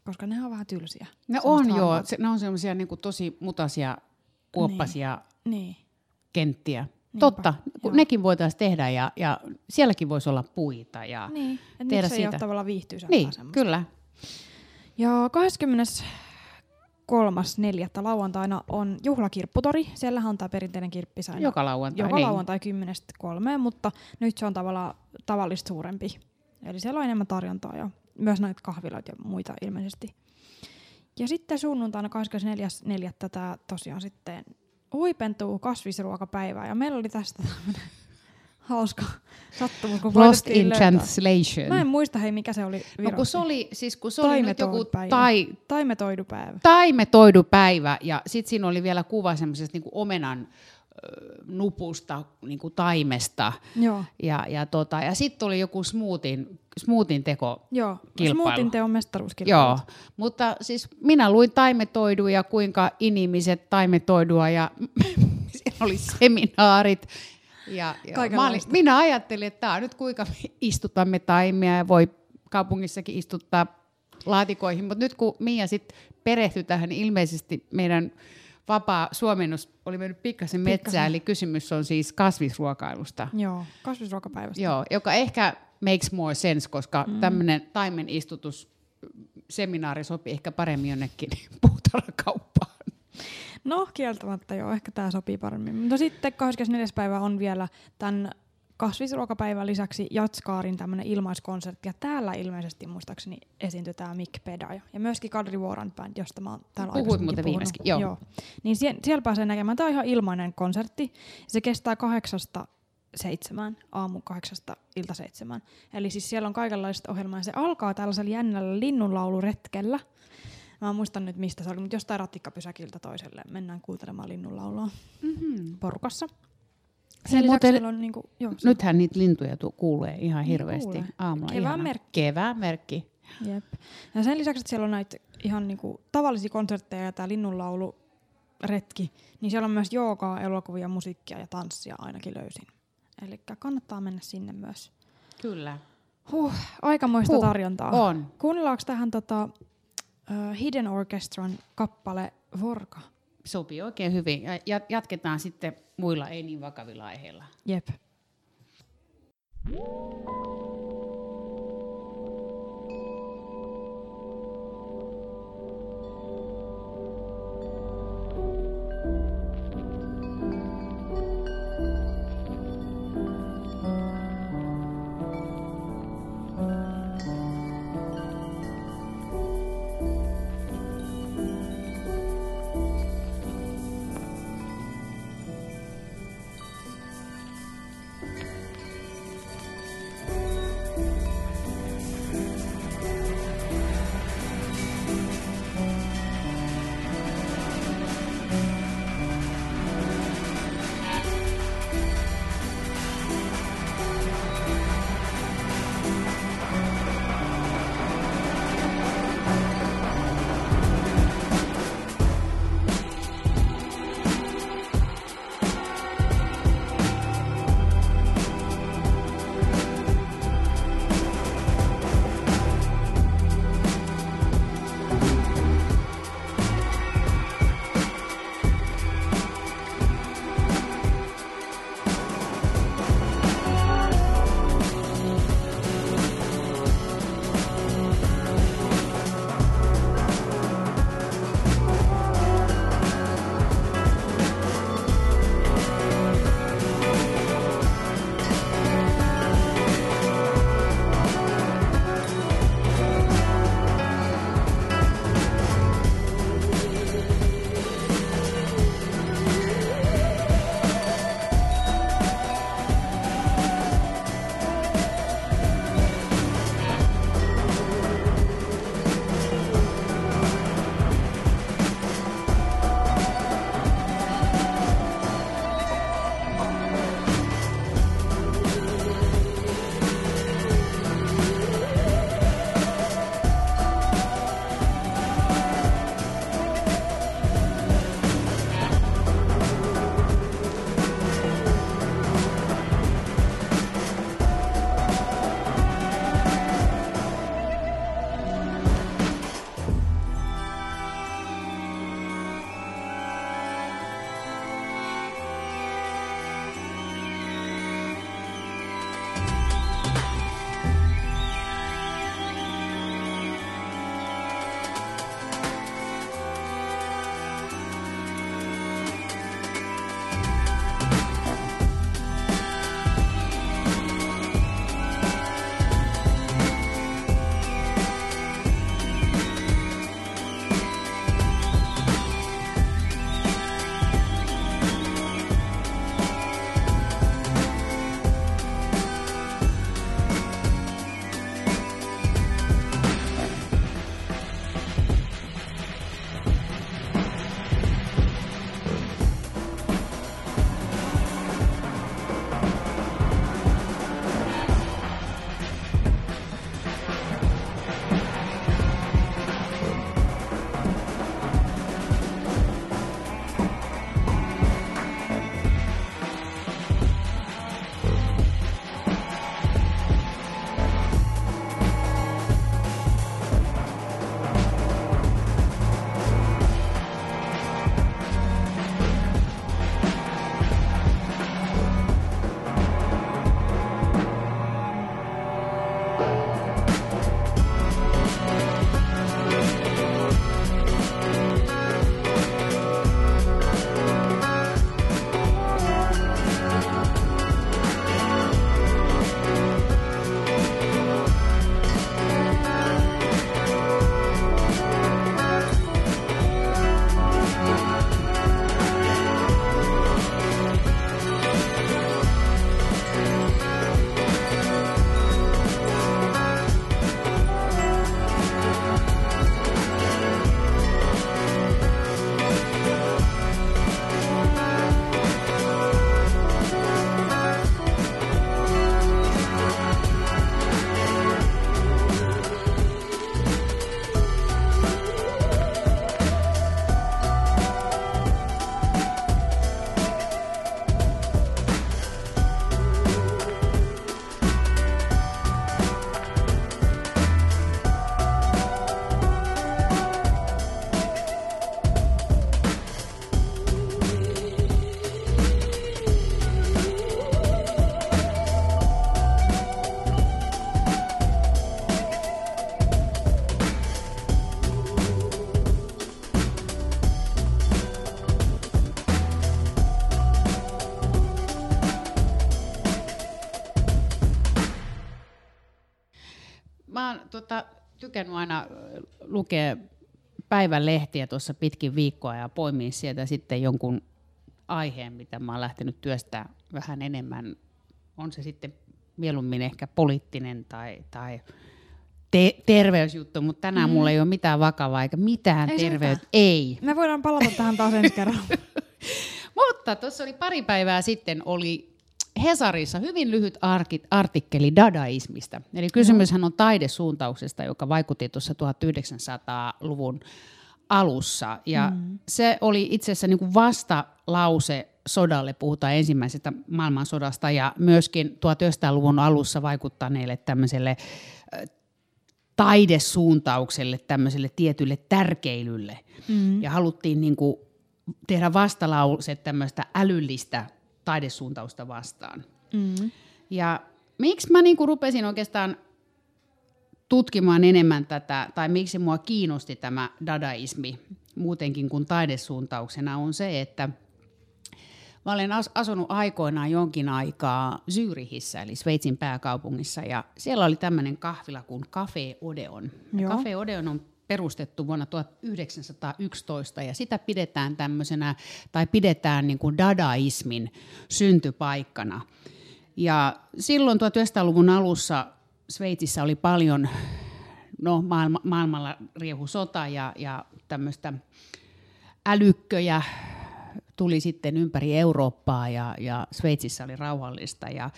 koska ne on vähän tylsiä. ne on joo, se, ne on semmoisia niinku tosi mutasia, kuoppasia Niin. kenttiä. Niinpä, Totta, kun joo. nekin voitaisiin tehdä ja, ja sielläkin voisi olla puita. Ja, Niin, tehdä nyt se ei ole siitä. tavallaan viihtyisämpää niin semmoista. kyllä. Ja 23.4. lauantaina on juhlakirpputori. Siellähän on tämä perinteinen kirppis aina Joka lauantai. joka niin. lauantai 10.3, mutta nyt se on tavallaan tavallista suurempi. Eli siellä on enemmän tarjontaa ja myös näitä kahviloita ja muita ilmeisesti. Ja sitten sunnuntaina 24.4. tämä tosiaan sitten huipentuu kasvisruokapäivää ja meillä oli tästä tämmöinen hauska sattumus, kun Lost in löytää. translation. Mä en muista hei mikä se oli no kun viroksi. se oli, siis kun se oli nyt joku Taimetoidupäivä. tai, Taimetoidupäivä. taimetoidupäivä ja sitten siinä oli vielä kuva semmoisesta niinku omenan nupusta, niinku taimesta. Joo, Ja, ja, tota, ja sitten oli joku smoothin, smoothin teko. joo. Kilpailu. Smoothin teon mestaruuskilpailu. Joo, mutta siis minä luin taimetoiduja, kuinka inimiset taimetoidua ja siellä oli seminaarit. Ja, ja mä olin, minä ajattelin, että tämä on nyt kuinka me istutamme taimia ja voi kaupungissakin istuttaa laatikoihin, mutta nyt kun Mia sitten perehtyi tähän, niin ilmeisesti meidän vapaa suomennus oli mennyt pikkasen metsään, eli kysymys on siis kasvisruokailusta. Joo, kasvisruokapäivästä. Joo, joka ehkä makes more sense, koska mm. tämmöinen taimen istutus seminaari sopii ehkä paremmin jonnekin puutarhakauppaan. No, kieltämättä joo, ehkä tämä sopii paremmin. Mutta sitten 24. päivä on vielä tämän kasvisruokapäivän lisäksi Jatskaarin tämmöinen ilmaiskonsertti. Ja täällä ilmeisesti muistaakseni esiintyy tämä Mick Pedaja. Ja myöskin Kadri Vuoran band, josta mä oon täällä Puhuit muuten viimeiskin, joo. joo. Niin sie- siellä pääsee näkemään. Tämä on ihan ilmainen konsertti. Se kestää kahdeksasta seitsemään, aamu kahdeksasta ilta seitsemään. Eli siis siellä on kaikenlaista ohjelmaa. Ja se alkaa tällaisella jännällä linnunlauluretkellä. Mä en muista nyt mistä se oli, mutta jostain ratikkapysäkiltä toiselle mennään kuuntelemaan linnunlaulua Mm-hmm. porukassa. Hei, Sen lisäksi muuten- on niinku, joo, se- Nythän niitä lintuja tu- kuulee ihan Niin hirveästi kuulee. aamulla. Kevään merkki. Kevään merkki. Jep. Ja sen lisäksi, että siellä on näitä ihan niinku tavallisia konsertteja ja tämä linnunlaulu retki, niin siellä on myös joogaa, elokuvia, musiikkia ja tanssia ainakin löysin. Eli kannattaa mennä sinne myös. Kyllä. Huh, aikamoista Huh, tarjontaa. On. Kuunnellaanko tähän tota, uh, Hidden Orchestran kappale Vorka? Sopii oikein hyvin. Ja jat- jatketaan sitten muilla ei niin vakavilla aiheilla. Jep. Thank tykännyt aina lukea päivän lehtiä tuossa pitkin viikkoa ja poimia sieltä sitten jonkun aiheen, mitä mä oon lähtenyt työstää vähän enemmän. On se sitten mieluummin ehkä poliittinen tai, tai te- terveysjuttu, mutta tänään mm. mulla ei ole mitään vakavaa eikä mitään Ei terveyttä. Ei. Me voidaan palata tähän taas ensi kerralla. Mutta tuossa oli pari päivää sitten oli Hesarissa hyvin lyhyt artikkeli dadaismista. Eli kysymyshän on taidesuuntauksesta, joka vaikutti tuossa 1900-luvun alussa. Ja mm. se oli itse asiassa niin kuin vastalause sodalle, puhutaan ensimmäisestä maailmansodasta, ja myöskin 1900-luvun alussa vaikuttaneelle tämmöiselle taidesuuntaukselle, tämmöiselle tietylle tärkeilylle. Mm. Ja haluttiin niin kuin tehdä vastalause tämmöistä älyllistä taidesuuntausta vastaan. Mm. Ja miksi mä niin rupesin oikeastaan tutkimaan enemmän tätä, tai miksi mua kiinnosti tämä dadaismi muutenkin kuin taidesuuntauksena, on se, että mä olen asunut aikoinaan jonkin aikaa Zyrihissä, eli Sveitsin pääkaupungissa, ja siellä oli tämmöinen kahvila kuin Café Odeon. Ja Café Odeon on perustettu vuonna 1911 ja sitä pidetään tämmöisenä, tai pidetään niin kuin dadaismin syntypaikkana. Ja silloin 1900-luvun alussa Sveitsissä oli paljon, no maailma, maailmalla riehu sota ja, ja tämmöistä älykköjä tuli sitten ympäri Eurooppaa ja, ja Sveitsissä oli rauhallista. Ja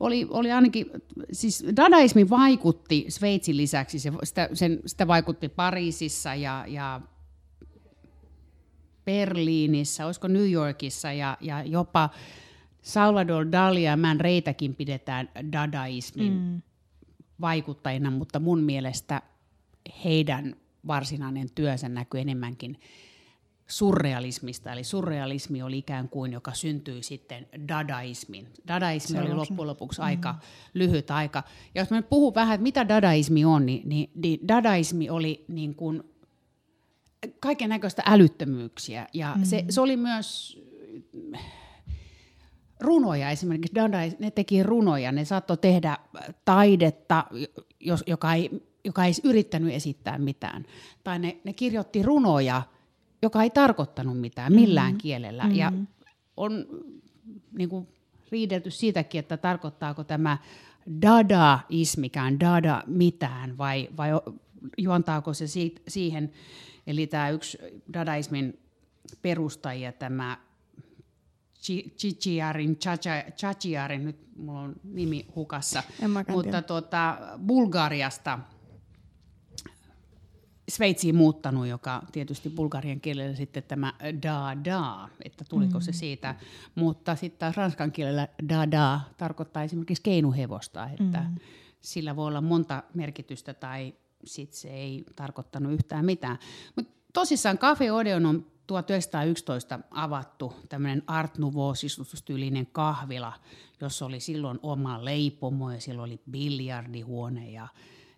oli, oli ainakin, siis dadaismi vaikutti Sveitsin lisäksi, se, sitä, sen, sitä vaikutti Pariisissa ja, ja Berliinissä, olisiko New Yorkissa ja, ja jopa Salvador Dali ja Man Reitäkin pidetään dadaismin mm. vaikuttajina, mutta mun mielestä heidän varsinainen työnsä näkyy enemmänkin surrealismista, eli surrealismi oli ikään kuin, joka syntyi sitten dadaismin. Dadaismi Se oli loppujen lopuksi mm-hmm. aika lyhyt aika. Ja jos mä nyt puhun vähän, että mitä dadaismi on, niin, niin, niin dadaismi oli niin kuin kaiken näköistä älyttömyyksiä. Ja mm-hmm. se, se oli myös runoja esimerkiksi, Dadais, ne teki runoja, ne saattoi tehdä taidetta, jos, joka, ei, joka ei yrittänyt esittää mitään. Tai ne, ne kirjoitti runoja, joka ei tarkoittanut mitään millään mm-hmm. kielellä. Mm-hmm. Ja on niin kuin, riidelty siitäkin, että tarkoittaako tämä dadaismikään dada mitään vai, vai juontaako se siitä, siihen, eli tämä yksi dadaismin perustajia, tämä Chichiarin, Chachiarin, nyt mulla on nimi hukassa, mutta tuota, Bulgariasta – Sveitsiin muuttanut, joka tietysti bulgarian kielellä sitten tämä da da, että tuliko mm. se siitä, mutta sitten taas ranskan kielellä da da tarkoittaa esimerkiksi keinuhevosta, että mm. sillä voi olla monta merkitystä tai sitten se ei tarkoittanut yhtään mitään. Mutta tosissaan Cafe Odeon on 1911 avattu tämmöinen Art Nouveau-sisustustyylinen kahvila, jossa oli silloin oma leipomo ja silloin oli biljardihuone ja,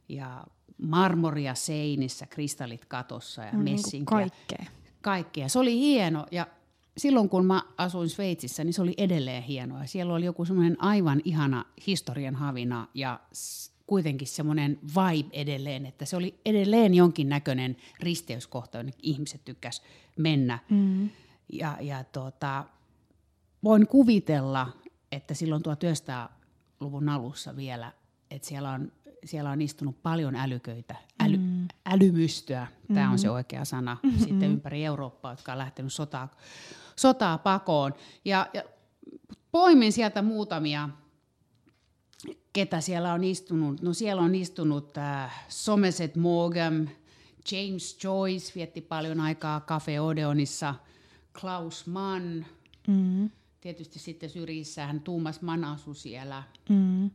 ja marmoria seinissä, kristallit katossa ja no, messinkiä. Niin kaikkea. Kaikkea. Se oli hieno ja silloin kun mä asuin Sveitsissä, niin se oli edelleen hienoa. Siellä oli joku semmoinen aivan ihana historian havina ja kuitenkin semmoinen vibe edelleen, että se oli edelleen jonkin näköinen risteyskohta, jonne ihmiset tykkäs mennä. Mm. Ja, ja tota, voin kuvitella, että silloin 1900-luvun alussa vielä, että siellä on siellä on istunut paljon älyköitä, äly, mm. älymystöä, tämä mm-hmm. on se mm-hmm. oikea sana, mm-hmm. sitten ympäri Eurooppaa, jotka on lähtenyt sotaa, sotaa pakoon. Ja, ja poimin sieltä muutamia, ketä siellä on istunut. No siellä on istunut äh, Somerset Maugham, James Joyce vietti paljon aikaa Cafe Odeonissa, Klaus Mann, mm-hmm. tietysti sitten syrjissään Tuumas Mann asui siellä. Mm-hmm.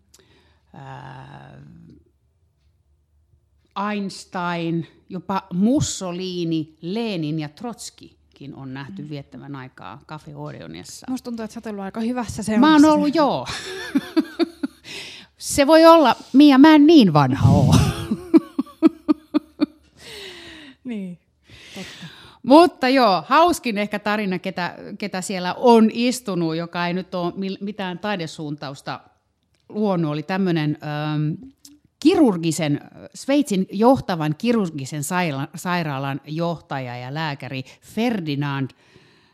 Einstein, jopa Mussolini, Lenin ja Trotskikin on nähty mm. viettävän aikaa Cafe Odeonissa. Musta tuntuu, että sä oot ollut aika hyvässä seurassa. Mä oon ollut, joo. Se voi olla, Mia, mä en niin vanha oo. niin, totta. Mutta joo, hauskin ehkä tarina, ketä, ketä siellä on istunut, joka ei nyt ole mitään taidesuuntausta luonut, oli tämmöinen ähm, kirurgisen, Sveitsin johtavan kirurgisen saira- sairaalan johtaja ja lääkäri Ferdinand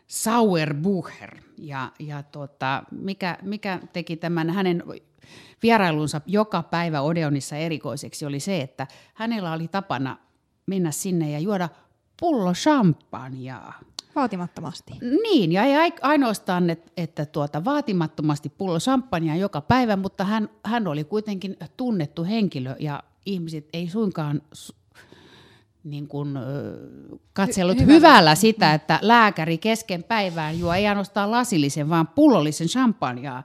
Sauerbucher. Ja, ja tota, mikä, mikä teki tämän hänen vierailunsa joka päivä Odeonissa erikoiseksi oli se, että hänellä oli tapana mennä sinne ja juoda pullo champagnea. Vaatimattomasti. Niin, ja ei ainoastaan, että, että tuota, vaatimattomasti pullo champagnea joka päivä, mutta hän, hän oli kuitenkin tunnettu henkilö ja ihmiset ei suinkaan niin kuin, katsellut Hy- hyvällä. hyvällä sitä, että lääkäri kesken päivään juo ei ainoastaan lasillisen, vaan pullollisen champagnea.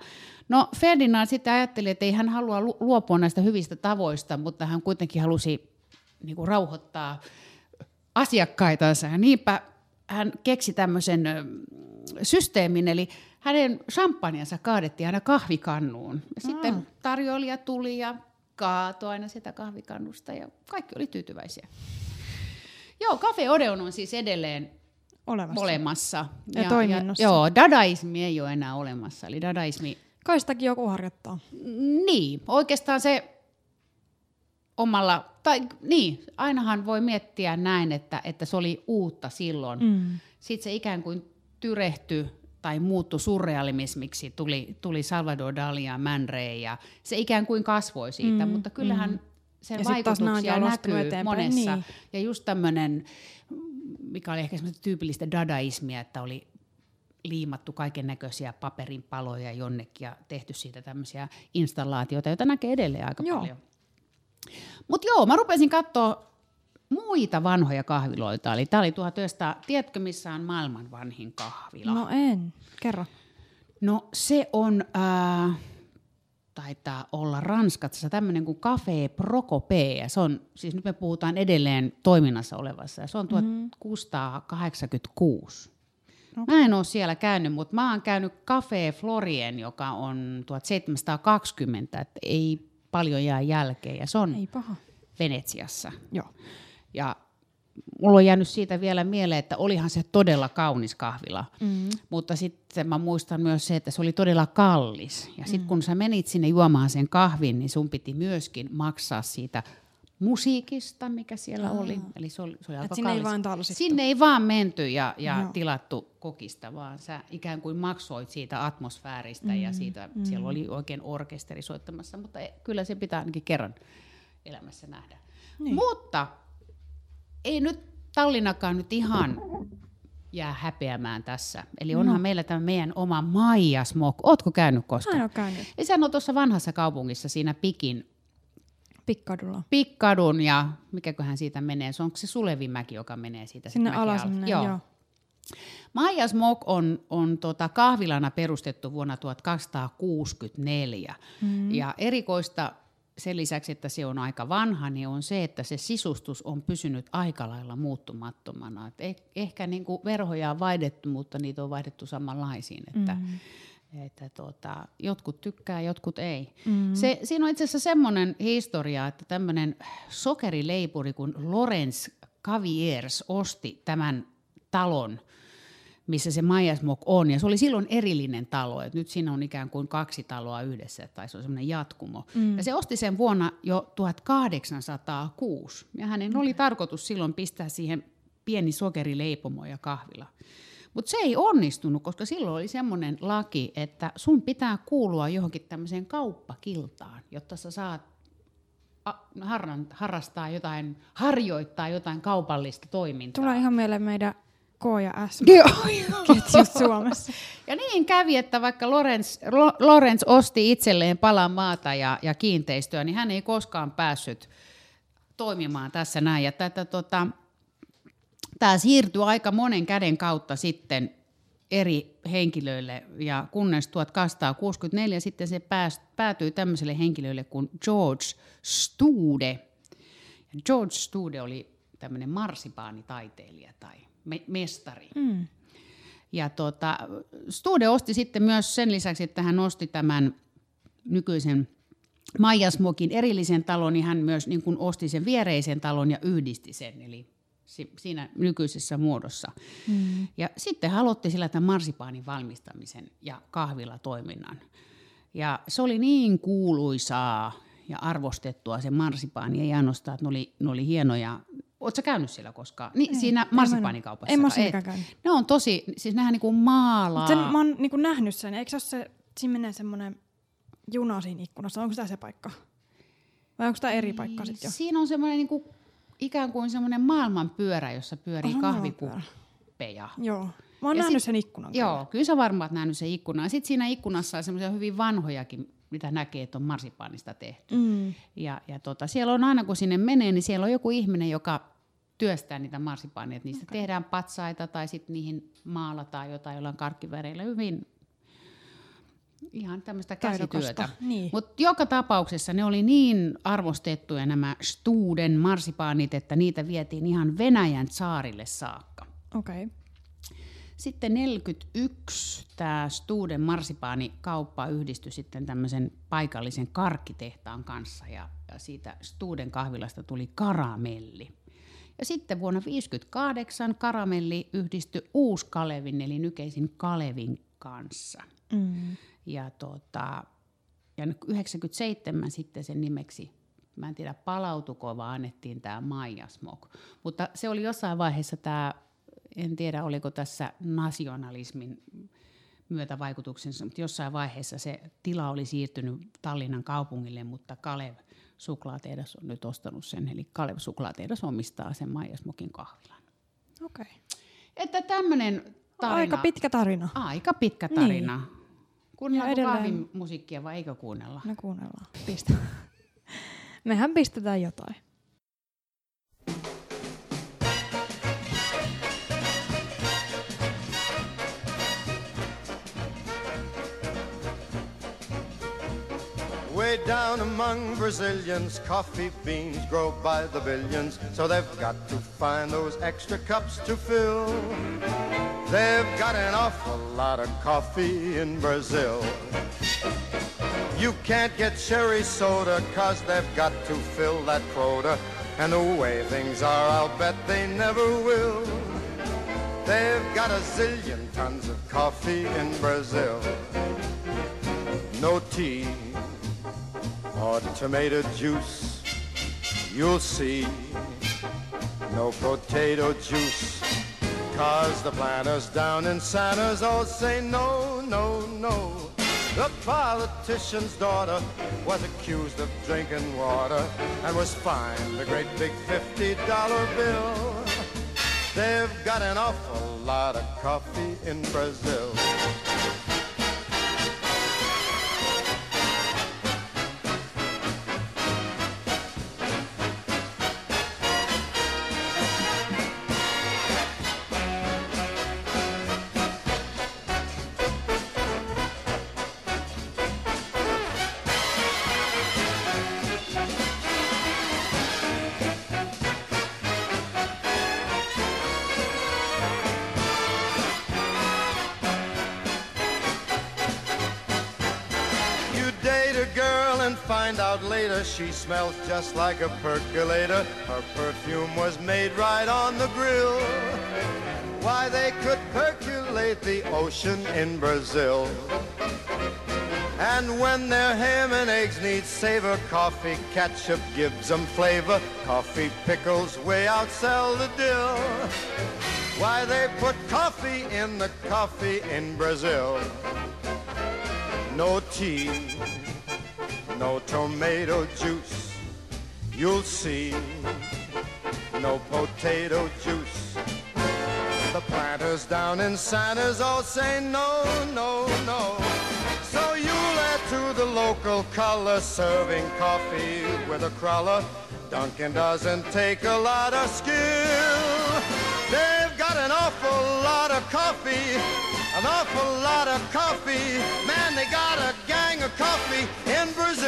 No Ferdinand sitten ajatteli, että ei hän halua luopua näistä hyvistä tavoista, mutta hän kuitenkin halusi niin kuin rauhoittaa asiakkaitansa. Ja niinpä hän keksi tämmöisen systeemin, eli hänen champanjansa kaadettiin aina kahvikannuun. Ja sitten mm. tarjoilija tuli ja kaatoi aina sitä kahvikannusta ja kaikki oli tyytyväisiä. Joo, Cafe Odeon on siis edelleen olemassa. olemassa. Ja, ja toiminnassa. Ja, joo, dadaismi ei ole enää olemassa. Eli dadaismi... Kai sitäkin joku harjoittaa. Niin, oikeastaan se omalla, tai niin, ainahan voi miettiä näin, että, että se oli uutta silloin. Mm. Sitten se ikään kuin tyrehtyi tai muuttui surrealismiksi, tuli, tuli Salvador Dali ja Man Ray ja se ikään kuin kasvoi siitä, mm. mutta kyllähän mm. sen ja vaikutuksia näkyy eteenpäin. monessa. Niin. Ja just tämmöinen, mikä oli ehkä tyypillistä dadaismia, että oli liimattu kaiken näköisiä paperinpaloja jonnekin ja tehty siitä tämmöisiä installaatioita, joita näkee edelleen aika Joo. paljon. Mutta joo, mä rupesin katsoa muita vanhoja kahviloita. Eli tämä oli 1900, tiedätkö missä on maailman vanhin kahvila? No en, kerro. No se on, äh, taitaa olla Ranskassa tämmöinen kuin Café Procopé. Ja se on, siis nyt me puhutaan edelleen toiminnassa olevassa. Ja se on 1686. Okay. Mä en ole siellä käynyt, mutta mä oon käynyt Café Florien, joka on 1720, että ei paljon jää jälkeen. Ja se on ei paha. Venetsiassa. Joo. Ja mulla on jäänyt siitä vielä mieleen, että olihan se todella kaunis kahvila. Mm. Mutta sitten mä muistan myös se, että se oli todella kallis. Ja sitten mm. kun sä menit sinne juomaan sen kahvin, niin sun piti myöskin maksaa siitä musiikista, mikä siellä Aa. oli. Eli se oli, se oli aika sinne kallis. ei vaan talsittu. Sinne ei vaan menty ja, ja tilattu kokista, vaan sä ikään kuin maksoit siitä atmosfääristä mm. ja siitä, mm. siellä oli oikein orkesteri soittamassa, mutta kyllä se pitää ainakin kerran elämässä nähdä. Niin. Mutta ei nyt Tallinnakaan nyt ihan jää häpeämään tässä. Eli onhan no. meillä tämä meidän oma Maija Smok. Ootko käynyt koskaan? En ole käynyt. Ja sehän on tuossa vanhassa kaupungissa siinä Pikin Pikkadulla. Pikkadun ja mikäköhän siitä menee, se onko se Sulevimäki, joka menee siitä Sinne alas. Sinne, joo. joo. Maija Smok on, on tota kahvilana perustettu vuonna 1264. Mm. Ja erikoista sen lisäksi, että se on aika vanha, niin on se, että se sisustus on pysynyt aika lailla muuttumattomana. Et eh, ehkä niin kuin verhoja on vaihdettu, mutta niitä on vaihdettu samanlaisiin. Että, mm. Että tota, jotkut tykkää, jotkut ei. Mm. Se, siinä on itse asiassa semmoinen historia, että tämmöinen sokerileipuri kuin Lorenz Caviers osti tämän talon – missä se Majasmok on. Ja se oli silloin erillinen talo, että nyt siinä on ikään kuin kaksi taloa yhdessä, tai se on semmoinen jatkumo. Mm. Ja se osti sen vuonna jo 1806. Ja hänen okay. oli tarkoitus silloin pistää siihen pieni sokerileipomo ja kahvila. Mutta se ei onnistunut, koska silloin oli semmoinen laki, että sun pitää kuulua johonkin tämmöiseen kauppakiltaan, jotta sä saat harrastaa jotain, harjoittaa jotain kaupallista toimintaa. Tulee ihan mieleen meidän K ja S ketjut Suomessa. Ja niin kävi, että vaikka Lorenz, Lorenz osti itselleen palan maata ja, ja kiinteistöä, niin hän ei koskaan päässyt toimimaan tässä näin. Ja tätä, tota, tämä siirtyi aika monen käden kautta sitten eri henkilöille, ja kunnes 1864 sitten se pääs, päätyi tämmöiselle henkilölle kuin George Stude. George Stude oli tämmöinen marsipaanitaiteilija tai me- mestari. Mm. Ja tota, Stude osti sitten myös sen lisäksi, että hän osti tämän nykyisen Maijasmokin erillisen talon, niin hän myös niin kuin osti sen viereisen talon ja yhdisti sen, eli siinä nykyisessä muodossa. Mm. Ja sitten hän aloitti sillä tämän marsipaanin valmistamisen ja kahvilatoiminnan. Ja se oli niin kuuluisaa ja arvostettua se marsipaani. Ei ainoastaan, että ne oli, ne oli hienoja. Oletko käynyt siellä koskaan? Niin, Ei, siinä en marsipaanikaupassa. En mä ole käynyt. Ne on tosi, siis nehän niinku maalaa. Sen, mä oon niinku nähnyt sen. Eikö se ole se, siinä menee semmoinen juna siinä ikkunassa? Onko tämä se paikka? Vai onko tämä eri paikka sitten jo? Siinä on semmoinen niinku, ikään kuin semmoinen maailmanpyörä, jossa pyörii Aha, kahvikuppeja. Joo. Mä oon Ja nähnyt sit- sen ikkunan. Joo, kyllä sä varmaan oot nähnyt sen ikkunan. Sitten siinä ikkunassa on semmoisia hyvin vanhojakin, mitä näkee, että on marsipaanista tehty. Mm. Ja, ja tota, siellä on aina, kun sinne menee, niin siellä on joku ihminen, joka työstää niitä marsipaaneja. Niistä okay. tehdään patsaita tai sitten niihin maalataan jotain jollain karkkiväreillä. Hyvin ihan tämmöistä käsityötä. Niin. Mutta joka tapauksessa ne oli niin arvostettuja nämä Studen marsipaanit, että niitä vietiin ihan Venäjän saarille saakka. Okei. Okay. Sitten 41 tämä Studen marsipaanikauppaa yhdistyi sitten tämmöisen paikallisen karkkitehtaan kanssa ja, ja siitä Studen kahvilasta tuli karamelli. Ja sitten vuonna 1958 karamelli yhdistyi Uuskalevin eli nykeisin Kalevin kanssa. Mm. Ja, tota, ja 97 sitten sen nimeksi, mä en tiedä palautuko, vaan annettiin tämä Maija Smok. Mutta se oli jossain vaiheessa tämä, en tiedä oliko tässä nationalismin myötävaikutuksensa, mutta jossain vaiheessa se tila oli siirtynyt Tallinnan kaupungille, mutta Kalev suklaatehdas on nyt ostanut sen, eli Kalev suklaatehdas omistaa sen Maija Smokin kahvilan. Okei. Okay. Että tämmöinen tarina. Aika pitkä tarina. Aika pitkä tarina. Niin. Kuunnellaanko edelleen- kahvimusiikkia vai eikö kuunnella? No kuunnellaan. Pistä. Mehän pistetään jotain. Way down among Brazilians, coffee beans grow by the billions, so they've got to find those extra cups to fill. They've got an awful lot of coffee in Brazil. You can't get cherry soda, cause they've got to fill that quota. And the way things are, I'll bet they never will. They've got a zillion tons of coffee in Brazil. No tea or tomato juice. You'll see no potato juice. Cause the planters down in Santa's all say no, no, no. The politician's daughter was accused of drinking water and was fined a great big $50 bill. They've got an awful lot of coffee in Brazil. Find out later she smells just like a percolator. Her perfume was made right on the grill. Why, they could percolate the ocean in Brazil. And when their ham and eggs need savor, coffee ketchup gives them flavor. Coffee pickles way outsell the dill. Why, they put coffee in the coffee in Brazil. No tea, no tomato juice. You'll see no potato juice. The planters down in Santa's all say no, no, no. So you'll add to the local color, serving coffee with a crawler. Dunkin' doesn't take a lot of skill. They've got an awful lot of coffee, an awful lot of coffee. Man, they got a gang of coffee in Brazil.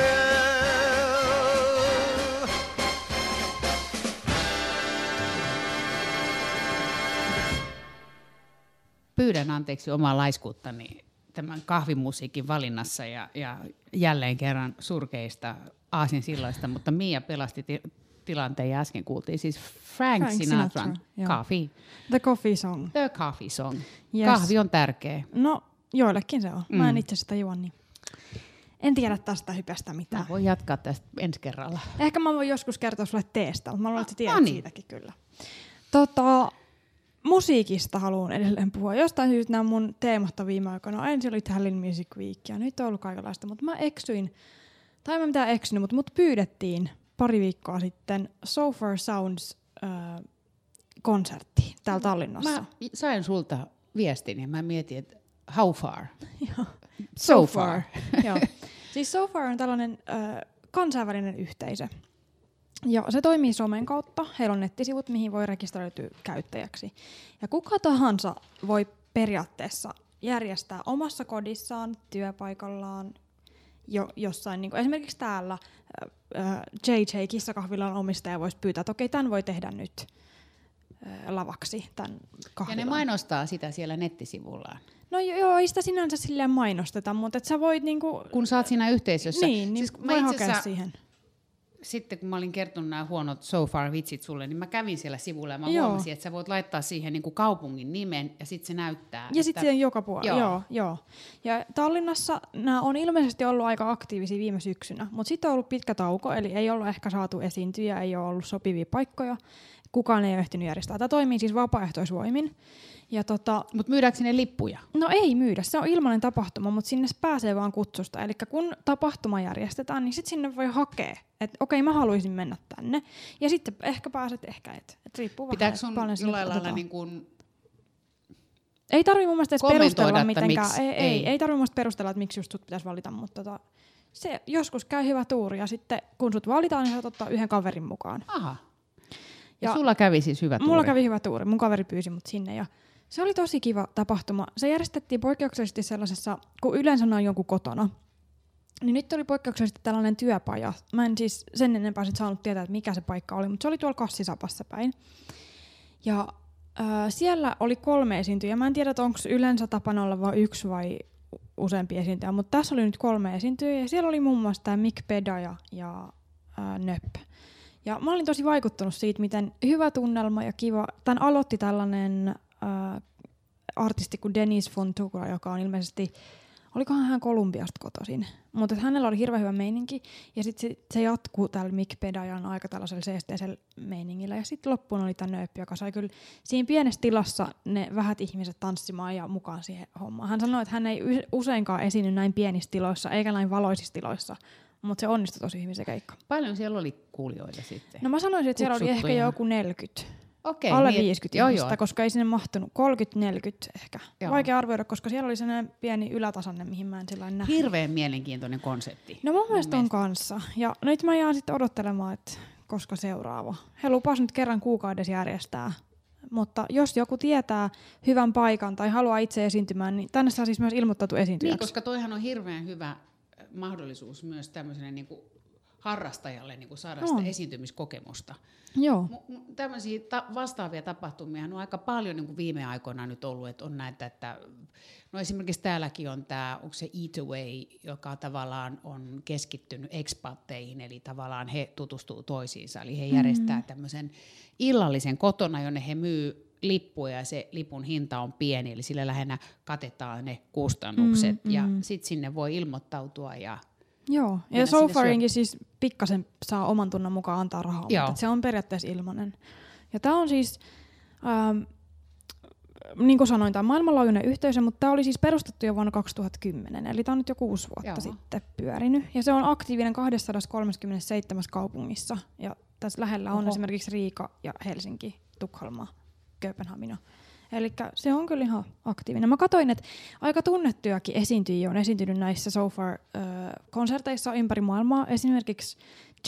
Pyydän anteeksi omaa laiskuuttani tämän kahvimusiikin valinnassa ja, ja jälleen kerran surkeista aasinsilloista, mutta Mia pelasti ti- tilanteen ja äsken kuultiin siis Frank, Frank Sinatran Sinatra. Coffee, The Coffee Song. The Coffee Song. Yes. Kahvi on tärkeä. No, joillekin se on. Mä en Mm. itse sitä juo niin. En tiedä tästä hypestä mitään. Mä voin jatkaa tästä ensi kerralla. Ehkä mä voin joskus kertoa sulle teestä, mutta mä luulen, että sä tiedät no niin. siitäkin kyllä. Tota, musiikista haluan edelleen puhua. Jostain syystä nämä mun teemat viime aikoina. Ensin oli Tallinn Music Week ja nyt on ollut kaikenlaista, mutta mä eksyin, tai mä mitään eksynyt, mutta mut pyydettiin pari viikkoa sitten So Far Sounds äh, konsertti täällä Tallinnassa. Mä sain sulta viestin ja mä mietin, että how far? Joo. So far. Joo. Siis So Far on tällainen äh, kansainvälinen yhteisö. Ja se toimii somen kautta. Heillä on nettisivut, mihin voi rekisteröityä käyttäjäksi. Ja kuka tahansa voi periaatteessa järjestää omassa kodissaan, työpaikallaan, jo, jossain, niin kuin esimerkiksi täällä äh, JJ Kissakahvilan omistaja voisi pyytää, että okei, tämän voi tehdä nyt äh, lavaksi, tämän Ja kahvilan. ne mainostaa sitä siellä nettisivullaan. No jo- joo, ei sitä sinänsä silleen mainosteta, mutta et sä voit niinku... Kun sä oot siinä yhteisössä. Niin, niin siis mä voi hakea siihen. Sitten kun mä olin kertonut nämä huonot so far vitsit sulle, niin mä kävin siellä sivulla ja mä Joo. huomasin, että sä voit laittaa siihen niin kuin kaupungin nimen ja sitten se näyttää. Ja sitten siihen joka puolella, Joo. joo. joo, joo. Ja Tallinnassa nämä on ilmeisesti ollut aika aktiivisia viime syksynä, mutta sitten on ollut pitkä tauko, eli ei ollut ehkä saatu esiintyjä, ei ole ollut sopivia paikkoja. Kukaan ei ole ehtinyt järjestää. Tämä toimii siis vapaaehtoisvoimin. Ja tota, Mutta myydäänkö sinne lippuja? No ei myydä, se on ilmainen tapahtuma, mutta sinne pääsee vaan kutsusta. Eli kun tapahtuma järjestetään, niin sitten sinne voi hakea, että okei mä haluaisin mennä tänne. Ja sitten ehkä pääset, ehkä et. et riippuu Pitääkö vähän, sun paljon jollain lailla niin kuin, Ei tarvi mun mielestä edes perustella mitenkään. miksi Ei, ei? ei, ei tarvi mun perustella, että miksi just sut pitäisi valita, mutta tota, se joskus käy hyvä tuuri ja sitten kun sut valitaan, niin saat ottaa yhden kaverin mukaan. aha. Ja, Ja sulla kävi siis hyvä Mulla tuuri. kävi hyvä tuuri. Mun kaveri pyysi mut sinne ja se oli tosi kiva tapahtuma. Se järjestettiin poikkeuksellisesti sellaisessa, kun yleensä on jonkun kotona. Niin nyt oli poikkeuksellisesti tällainen työpaja. Mä en siis sen enempää sit saanut tietää, että mikä se paikka oli, mutta se oli tuolla Kassisapassa päin. Ja äh, siellä oli kolme esiintyjää. Mä en tiedä, onko yleensä tapana olla vain yksi vai useampi esiintyjä, mutta tässä oli nyt kolme esiintyjää. Ja siellä oli muun muassa tämä Mick Peda ja, ja äh, Nöpp. Ja mä olin tosi vaikuttunut siitä, miten hyvä tunnelma ja kiva. Tän aloitti tällainen äh, artisti kuin Dennis Fontura, joka on ilmeisesti, olikohan hän Kolumbiasta kotoisin. Mutta hänellä oli hirveän hyvä meininki. Ja sitten se, se jatkuu tällä Mick Pedajan aika tällaisella seesteisellä meiningillä. Ja sitten loppuun oli tämä Nööppi, joka sai kyllä siinä pienessä tilassa ne vähät ihmiset tanssimaan ja mukaan siihen hommaan. Hän sanoi, että hän ei useinkaan esiinny näin pienissä tiloissa, eikä näin valoisissa tiloissa. Mutta se onnistui tosi hyvin se keikka. Paljon siellä oli kuulijoita sitten? No mä sanoisin, että siellä oli ehkä joku 40. Okei, alle niin, 50 joo, ihmistä, joo. koska ei sinne mahtunut. 30-40 ehkä. Joo. Vaikea arvioida, koska siellä oli sellainen pieni ylätasanne, mihin mä en sellainen nähnyt. Hirveän mielenkiintoinen konsepti. No mun mielestä on kanssa. Ja nyt mä jään sitten odottelemaan, että koska seuraava. He lupasivat nyt kerran kuukaudessa järjestää. Mutta jos joku tietää hyvän paikan tai haluaa itse esiintymään, niin tänne saa siis myös ilmoittautua Niin, esiintyjäksi. koska toihan on hirveän hyvä mahdollisuus myös tämmöiselle niin kuin harrastajalle niin kuin saada On. sitä esiintymiskokemusta. Joo. Tämmöisiä ta- vastaavia tapahtumia on aika paljon niin kuin viime aikoina nyt ollut, että on näitä, että no esimerkiksi täälläkin on tämä, onko se Eat Away, joka tavallaan on keskittynyt expatteihin, eli tavallaan he tutustuu toisiinsa, eli he järjestää tämmöisen illallisen kotona, jonne he myy lippuja ja se lipun hinta on pieni, eli sillä lähinnä katetaan ne kustannukset Mm, ja sitten sinne voi ilmoittautua ja Joo, ja sinne Sofarinkin siis pikkasen saa oman tunnon mukaan antaa rahaa, Joo. mutta se on periaatteessa ilmainen. Ja tämä on siis, ähm, niin kuin sanoin, tämä on maailmanlaajuinen yhteisö, mutta tämä oli siis perustettu jo vuonna 2010, eli tämä on nyt jo kuusi vuotta Joo. sitten pyörinyt. Ja se on aktiivinen 237 kaupungissa, ja tässä lähellä on Oho. esimerkiksi Riika ja Helsinki, Tukholma, Kööpenhamina. Eli se on kyllä ihan aktiivinen. Mä katsoin, että aika tunnettujakin esiintyjiä on esiintynyt näissä So Far-konserteissa ympäri maailmaa. Esimerkiksi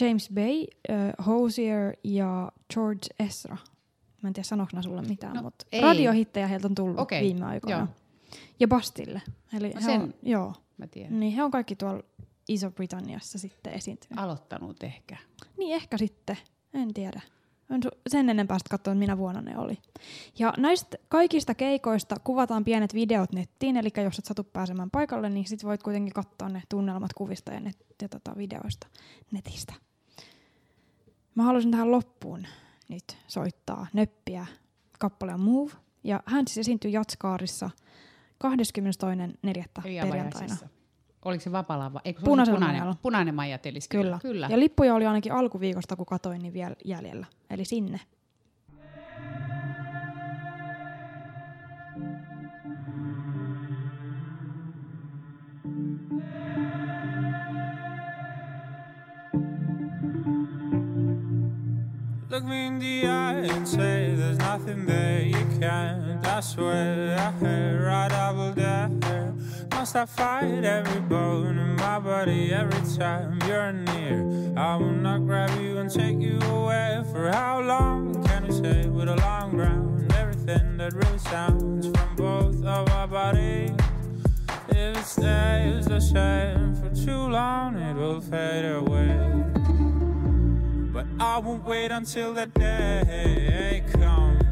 James Bay, äh, Hosier ja George Ezra. Mä en tiedä sanoiko sulle mitään, No, mutta ei. radiohittejä heiltä on tullut Okei, viime aikoina. joo. Ja Bastille. Eli No he sen- on, joo, mä tiedän, niin he on kaikki tuolla Iso-Britanniassa sitten esiintynyt. aloittanut ehkä. Niin ehkä sitten, en tiedä. Sen enempää sitten katsoa, minä vuonna ne oli. Ja näistä kaikista keikoista kuvataan pienet videot nettiin, eli jos et satu pääsemään paikalle, niin sit voit kuitenkin katsoa ne tunnelmat kuvista ja, net, ja tota videoista netistä. Mä haluaisin tähän loppuun nyt soittaa nöppiä kappaleen Move. Ja hän siis esiintyy Jatskaarissa 22.4. perjantaina. Oliko se vapalava? Eikö se punainen, majalla. punainen maja Telliskivillä? Kyllä. Kyllä. Ja lippuja oli ainakin alkuviikosta, kun katoin, niin vielä jäljellä. Eli sinne. Look me in the eye and say there's nothing there you can't. I swear I heard right double dare. Must I fight every bone in my body every time you're near? I will not grab you and take you away. For how long can we say with a long ground? Everything that really sounds from both of our bodies. If it stays the same for too long, it will fade away. But I won't wait until that day comes.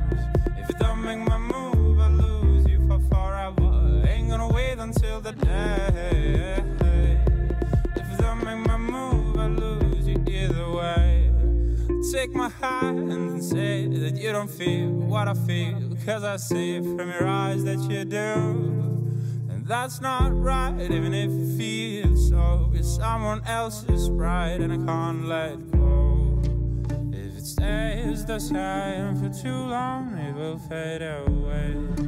If it don't make my move, gonna wait until the day. If don't make my move, I lose you either way. Take my hand and say that you don't feel what I feel. Cause I see it from your eyes that you do. And that's not right, even if it feels so. It's someone else's pride, and I can't let go. If it stays the same for too long, it will fade away.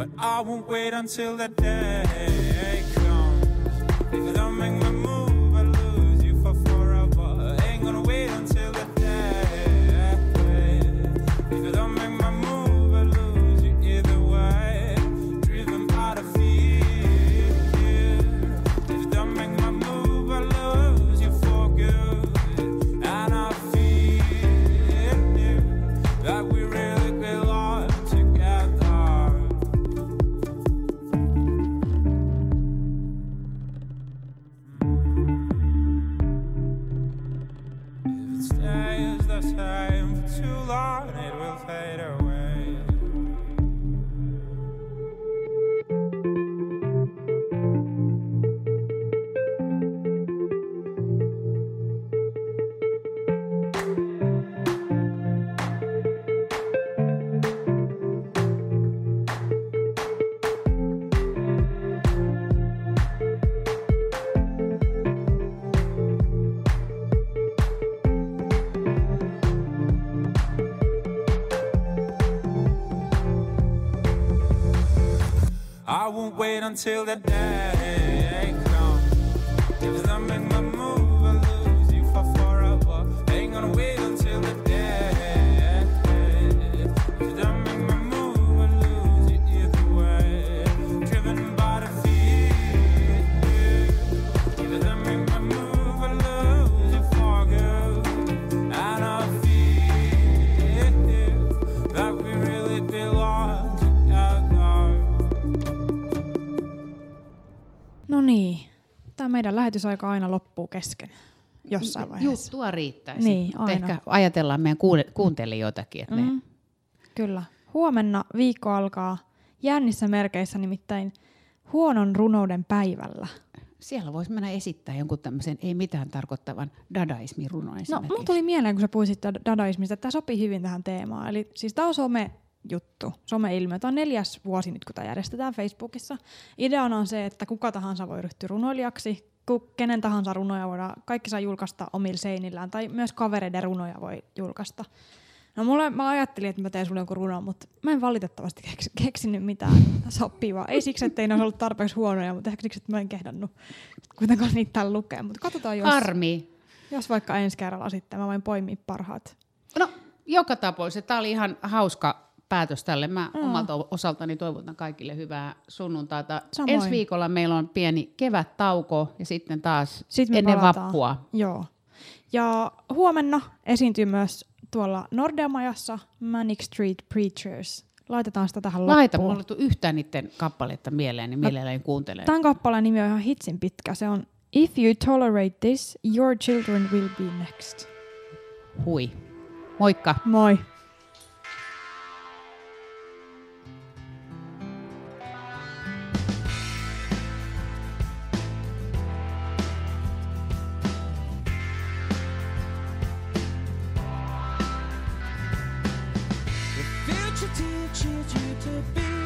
But I won't wait until that day until that lähetysaika aina loppuu kesken. Jossain vaiheessa. Juttua riittäisi. Niin, aina. ehkä ajatellaan meidän kuuntelijoitakin, että mm. ne Mm, kyllä. Huomenna viikko alkaa jännissä merkeissä nimittäin huonon runouden päivällä. siellä voisi mennä esittää jonkun tämmöisen ei mitään tarkoittavan dadaismin runon No, mulla tuli mieleen, kun sä puhuisit dad- dadaismista, että tämä sopii hyvin tähän teemaan. Eli siis tämä on some juttu, some-ilmiö. Tämä on neljäs vuosi nyt, kun tämä järjestetään Facebookissa. Ideana on se, että kuka tahansa voi ryhtyä runoilijaksi, ku- kenen tahansa runoja voidaan, kaikki saa julkaista omilla seinillään, tai myös kavereiden runoja voi julkaista. No mulle, mä ajattelin, että mä teen sulle jonkun runon, mutta mä en valitettavasti keks, keksinyt mitään sopivaa. Ei siksi, että ne olisi ollut tarpeeksi huonoja, mutta ehkä siksi, että mä en kehdannut kuitenkaan niitä täällä lukea. Mutta katsotaan, jos, Harmi. jos vaikka ensi kerralla sitten mä voin poimia parhaat. No, joka tapauksessa tämä oli ihan hauska päätös tälle. Mä mm. omalta osaltani toivotan kaikille hyvää sunnuntaita. Samoin. Ensi viikolla meillä on pieni kevättauko ja sitten taas Sitten ennen palataan. vappua. Joo. Ja huomenna esiintyy myös tuolla Nordeamajassa Manic Street Preachers. Laitetaan sitä tähän Laita, loppuun. mulla ei tule yhtään niiden kappaletta mieleen, niin mielelläni kuuntelen. Tämän kappaleen nimi on ihan hitsin pitkä. Se on If you tolerate this, your children will be next. Hui. Moikka. Moi. The future teaches you to be